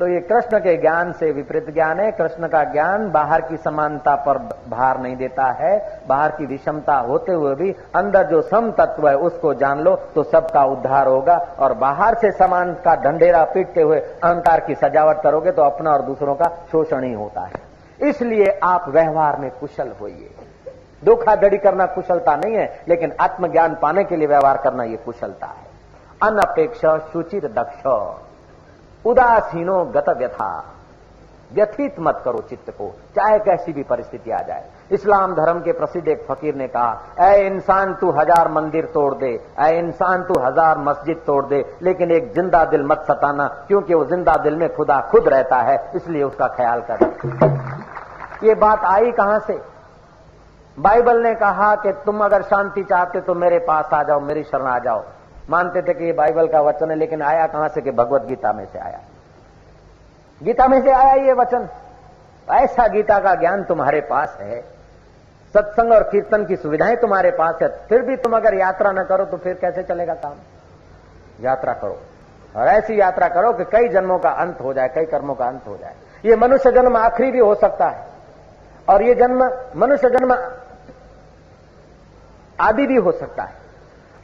तो ये कृष्ण के ज्ञान से विपरीत ज्ञान है। कृष्ण का ज्ञान बाहर की समानता पर भार नहीं देता है। बाहर की विषमता होते हुए भी अंदर जो सम तत्व है उसको जान लो तो सबका उद्धार होगा। और बाहर से समान का ढंडेरा पीटते हुए अहंकार की सजावट करोगे तो अपना और दूसरों का शोषण ही होता है। इसलिए आप व्यवहार में कुशल होइए। धोखाधड़ी करना कुशलता नहीं है, लेकिन आत्मज्ञान पाने के लिए व्यवहार करना यह कुशलता है। अनपेक्ष सुचिर दक्ष। उदासीनो गत व्यथा व्यथित मत करो चित्त को, चाहे कैसी भी परिस्थिति आ जाए। इस्लाम धर्म के प्रसिद्ध एक फकीर ने कहा, ऐ इंसान, तू हज़ार मंदिर तोड़ दे, ऐ इंसान, तू हज़ार मस्जिद तोड़ दे, लेकिन एक ज़िंदा दिल मत सताना, क्योंकि वो ज़िंदा दिल में खुदा खुद रहता है, इसलिए उसका ख्याल कर। ये बात आई कहाँ से? बाइबल ने कहा कि तुम अगर शांति चाहते तो मेरे पास आ जाओ, मेरी शरण आ जाओ। मानते थे कि ये बाइबल का वचन है, लेकिन आया कहाँ से कि भगवत गीता में से आया? गीता में से आया ये वचन। ऐसा गीता का ज्ञान तुम्हारे पास है सत्संग और कीर्तन की सुविधाएँ तुम्हारे पास है, फिर भी तुम अगर यात्रा न करो तो फिर कैसे चलेगा काम? यात्रा करो। और ऐसी यात्रा करो कि कई जन्मों का अंत हो जाए, कई कर्मों का अंत हो जाए। ये मनुष्य जन्म आखिरी भी हो सकता है। और ये जन्म, मनुष्य जन्म आदि भी हो सकता है।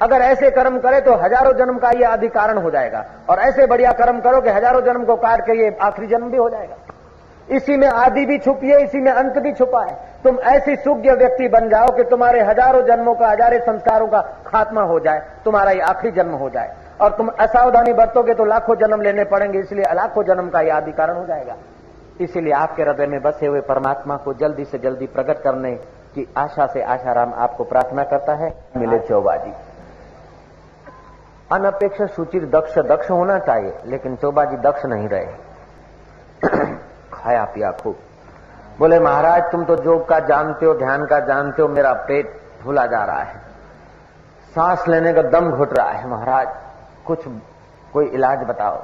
अगर ऐसे कर्म करे तो हज़ारों जन्म का ये आदि कारण हो जाएगा। और ऐसे बढ़िया कर्म करो कि हज़ारों जन्म को काट के ये आखिरी जन्म भी हो जाएगा। इसी में आदि भी छुपी है इसी में अंत भी छुपा है तुम ऐसी सुज्ञ व्यक्ति बन जाओ कि तुम्हारे हज़ारों जन्मों का, हजारे संस्कारों का खात्मा हो जाए, तुम्हारा ये आखिरी जन्म हो जाए। और तुम असावधानी बरतोगे तो लाखों जन्म लेने पड़ेंगे, इसलिए लाखों जन्म का यह आदि कारण हो जाएगा। इसीलिए आपके हृदय में बसे हुए परमात्मा को जल्दी से जल्दी प्रकट करने की आशा से आशाराम आपको प्रार्थना करता है। मिले चौबाजी। अनपेक्षा सूचित दक्ष दक्ष होना चाहिए, लेकिन चौबाजी दक्ष नहीं रहे। खाया पिया खूब। बोले महाराज तुम तो जोग का जानते हो ध्यान का जानते हो मेरा पेट फूला जा रहा है। सांस लेने का दम घुट रहा है महाराज कुछ कोई इलाज बताओ।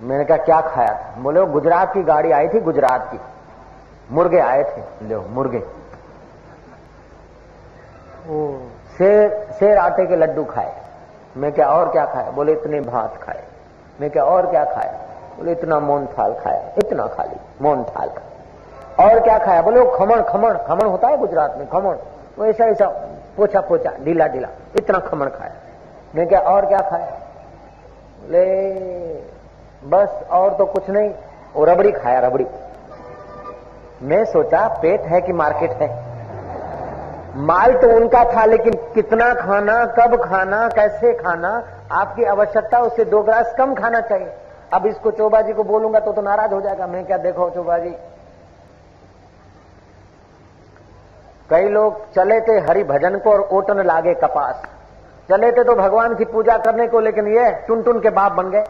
मैंने कहा क्या खाया था? बोले वो गुजरात की गाड़ी आई थी गुजरात की। मुर्गे आए थे। लो मुर्गे। शेर शेर आटे के लड्डू खाए। मैं क्या और क्या खाया? बोले इतने भात खाए। मैं क्या और क्या खाया? बोले, इतना मोन थाल खाया इतना खाली, मोन थाल खाया और क्या खाया? बोले, वो खमण खमण खमण होता है गुजरात में, खमण। वो ऐसा ऐसा, पोछा पोछा, ढीला ढीला, इतना खमण खाया मैं क्या, और क्या खाया बोले, बस और तो कुछ नहीं, वो रबड़ी खाया, रबड़ी। मैं सोचा, पेट है कि मार्केट है? माल तो उनका था, लेकिन कितना खाना, कब खाना, कैसे खाना, आपकी आवश्यकता, उससे दो ग्लास कम खाना चाहिए। अब इसको चोबा जी को बोलूँगा तो तो नाराज़ हो जाएगा। मैं क्या देखो चोबा जी कई लोग चले थे हरि भजन को और ओटन लागे कपास। चले थे तो भगवान की पूजा करने को, लेकिन ये टुन टुन के बाप बन गए।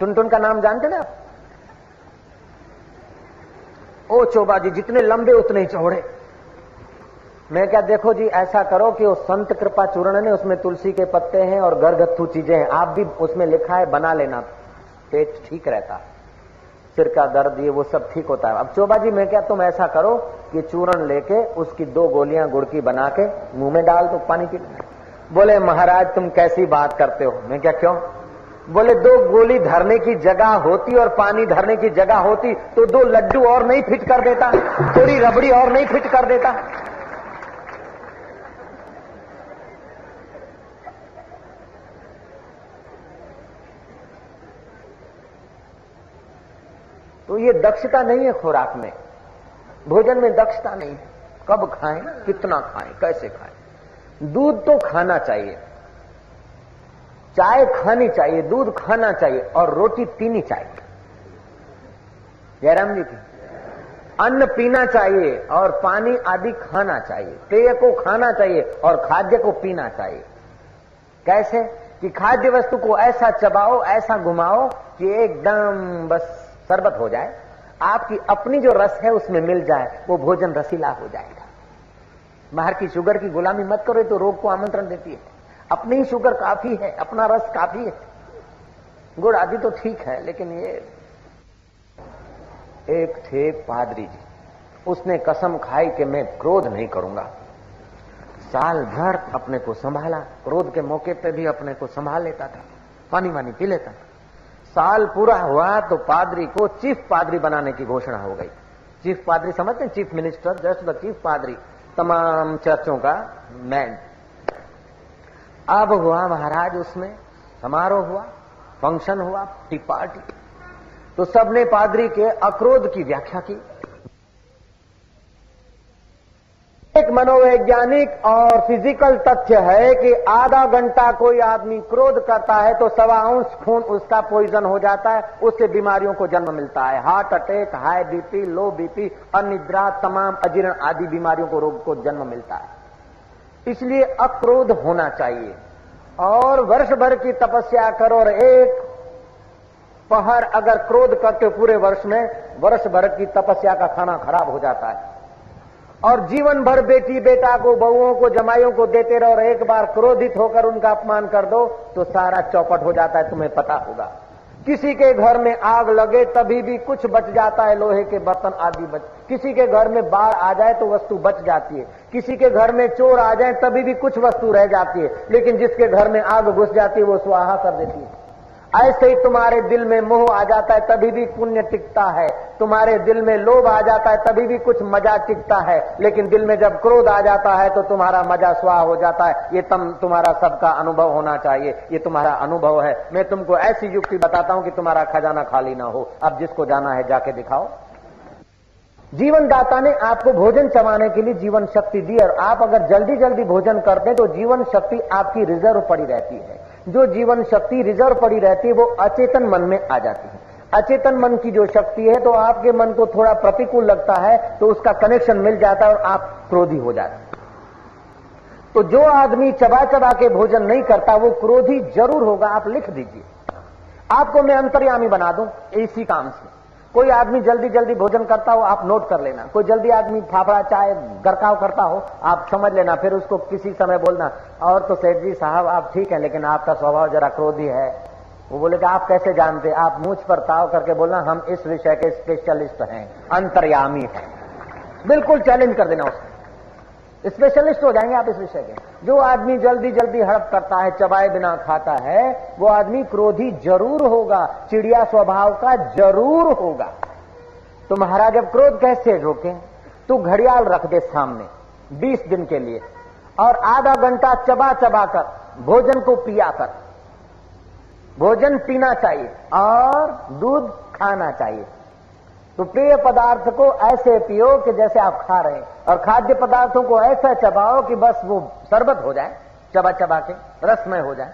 टुन टुन का नाम जानते ना ओ चोबा जी जितने लंबे उतने ही चौड़े। मैं क्या देखो जी, ऐसा करो कि वो संत कृपा चूर्ण ने उसमें तुलसी के पत्ते हैं और गरगत्थू चीज़ें हैं। आप भी उसमें लिखा है, बना लेना। पेट ठीक रहता है। सिर का दर्द, ये वो सब ठीक होता है। अब चोबा जी मैं क्या, तुम ऐसा करो कि चूरण लेके उसकी दो गोलियाँ गुड़ की बना के मुँह में डाल दो, पानी पी बोले, महाराज, तुम कैसी बात करते हो? मैं क्या, क्यों? बोले, दो गोली धरने की जगह होती और पानी धरने की जगह होती तो दो लड्डू और नहीं फिट कर देता, थोड़ी रबड़ी और नहीं फिट कर देता। तो ये दक्षता नहीं है खुराक में। भोजन में दक्षता नहीं है। कब खाएँ, कितना खाएँ, कैसे खाएँ। दूध तो खाना चाहिए। चाय खानी चाहिए, दूध खाना चाहिए और रोटी पीनी चाहिए। जयराम जी की। अन्न पीना चाहिए और पानी आदि खाना चाहिए। पेय को खाना चाहिए और खाद्य को पीना चाहिए। कैसे? कि खाद्य वस्तु को ऐसा चबाओ, ऐसा घुमाओ कि एकदम बस शरबत हो जाए, आपकी अपनी जो रस है उसमें मिल जाए, वो भोजन रसीला हो जाएगा। बाहर की शुगर की गुलामी मत करो तो रोग को आमंत्रण देती है। अपनी ही शुगर काफ़ी है, अपना रस काफ़ी है। गुड़ आदि तो ठीक है, लेकिन ये एक थे पादरी जी। उसने कसम खाई कि मैं क्रोध नहीं करूँगा। साल भर अपने को संभाला, क्रोध के मौके पे भी अपने को संभाल लेता था पानी वानी पी लेता था। साल पूरा हुआ तो पादरी को चीफ पादरी बनाने की घोषणा हो गई। चीफ पादरी समझते हैं? Chief minister, just the chief पादरी, तमाम चर्चों का मैन। अब हुआ महाराज उसमें, समारोह हुआ, फ़ंक्शन हुआ, टी पार्टी। तो सबने पादरी के अक्रोध की व्याख्या की। एक मनोवैज्ञानिक और फ़िज़िकल तथ्य है कि आधा घंटा कोई आदमी क्रोध करता है तो सवा अंश खून उसका पॉइजन हो जाता है, उससे बीमारियों को जन्म मिलता है। Heart attack high BP low BP अनिद्रा, तमाम अजीर्ण आदि बीमारियों को रोग को जन्म मिलता है। इसलिए अक्रोध होना चाहिए। और वर्ष भर की तपस्या करो और एक पहर अगर क्रोध करते पूरे वर्ष में, वर्ष भर की तपस्या का खाना खराब हो जाता है। और जीवन भर बेटी बेटा को, बहुओं को, जमाइयों को देते रहो और एक बार क्रोधित होकर उनका अपमान कर दो तो सारा चौपट हो जाता है, तुम्हें पता होगा। किसी के घर में आग लगे तभी भी कुछ बच जाता है, लोहे के बर्तन आदि बच। किसी के घर में बाढ़ आ जाए तो वस्तु बच जाती है। किसी के घर में चोर आ जाए तभी भी कुछ वस्तु रह जाती है। लेकिन जिसके घर में आग घुस जाती है, वो स्वाहा कर देती है। ऐसे ही तुम्हारे दिल में मोह आ जाता है, तभी भी पुण्य टिकता है। तुम्हारे दिल में लोभ आ जाता है, तभी भी कुछ मज़ा टिकता है। लेकिन दिल में जब क्रोध आ जाता है तो तुम्हारा मज़ा स्वाह हो जाता है। ये तम, तुम्हारा सबका अनुभव होना चाहिए। ये तुम्हारा अनुभव है। मैं तुमको ऐसी युक्ति बताता हूँ कि तुम्हारा खजाना खाली ना हो। अब जिसको जाना है, जाके दिखाओ। जीवन दाता ने आपको भोजन चबाने के लिए जीवन शक्ति दी, और आप अगर जल्दी जल्दी भोजन करते हैं तो जीवन शक्ति आपकी रिज़र्व पड़ी रहती है। जो जीवन शक्ति रिज़र्व पड़ी रहती है, वो अचेतन मन में आ जाती है। अचेतन मन की जो शक्ति है तो आपके मन को थोड़ा प्रतिकूल लगता है तो उसका कनेक्शन मिल जाता है और आप क्रोधी हो जाते हैं। तो जो आदमी चबा चबा के भोजन नहीं करता, वो क्रोधी ज़रूर होगा, आप लिख दीजिए। आपको मैं अंतर्यामी बना दूँ, इसी काम से। कोई आदमी जल्दी जल्दी भोजन करता हो, आप नोट कर लेना। कोई जल्दी आदमी फाफड़ा, चाय, गरकाव करता हो, आप समझ लेना, फिर उसको किसी समय बोलना, और तो सेठ जी साहब, आप ठीक है, लेकिन आपका स्वभाव जरा क्रोधी है। वो बोले कि आप कैसे जानते, आप मुझ पर ताव करके बोलना, हम इस विषय के स्पेशलिस्ट हैं, अंतर्यामी हैं। बिल्कुल चैलेंज कर देना उसको। स्पेशलिस्ट हो जाएँगे आप इस विषय के। जो आदमी जल्दी जल्दी हड़प करता है, चबाए बिना खाता है, वो आदमी क्रोधी ज़रूर होगा, चिड़िया स्वभाव का ज़रूर होगा। तो महाराज अब क्रोध कैसे रोके? तू घड़ियाल रख दे सामने 20 दिन के लिए, और आधा घंटा चबा चबा कर, भोजन को पिया कर। भोजन पीना चाहिए, और दूध खाना चाहिए। तो पेय पदार्थ को ऐसे पियो कि जैसे आप खा रहे हैं। और खाद्य पदार्थों को ऐसा चबाओ कि बस वो शरबत हो जाए चबा चबा के, रसमय हो जाए।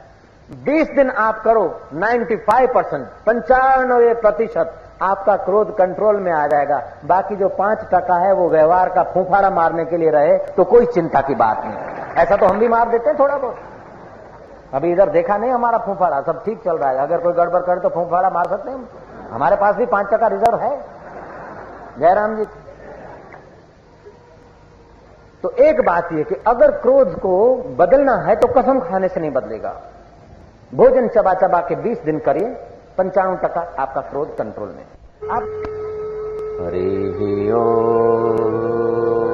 20 दिन आप करो 95 परसेंट, पंचानवे प्रतिशत आपका क्रोध कंट्रोल में आ जाएगा। बाकी जो पाँच टका है वो व्यवहार का फूफाड़ा मारने के लिए रहे तो कोई चिंता की बात नहीं। ऐसा तो हम भी मार देते हैं थोड़ा बहुत अभी इधर देखा नहीं हमारा फूफाड़ा सब ठीक चल रहा है। अगर कोई गड़बड़ करे तो फूफाड़ा मार सकते हैं हमारे पास भी पाँच टका रिज़र्व है। जयराम जी। थे तो एक बात यह कि अगर क्रोध को बदलना है तो कसम खाने से नहीं बदलेगा। भोजन चबा चबा के 20 दिन करिए, पंचाणु टका आपका क्रोध कंट्रोल में। आप हरे ओ।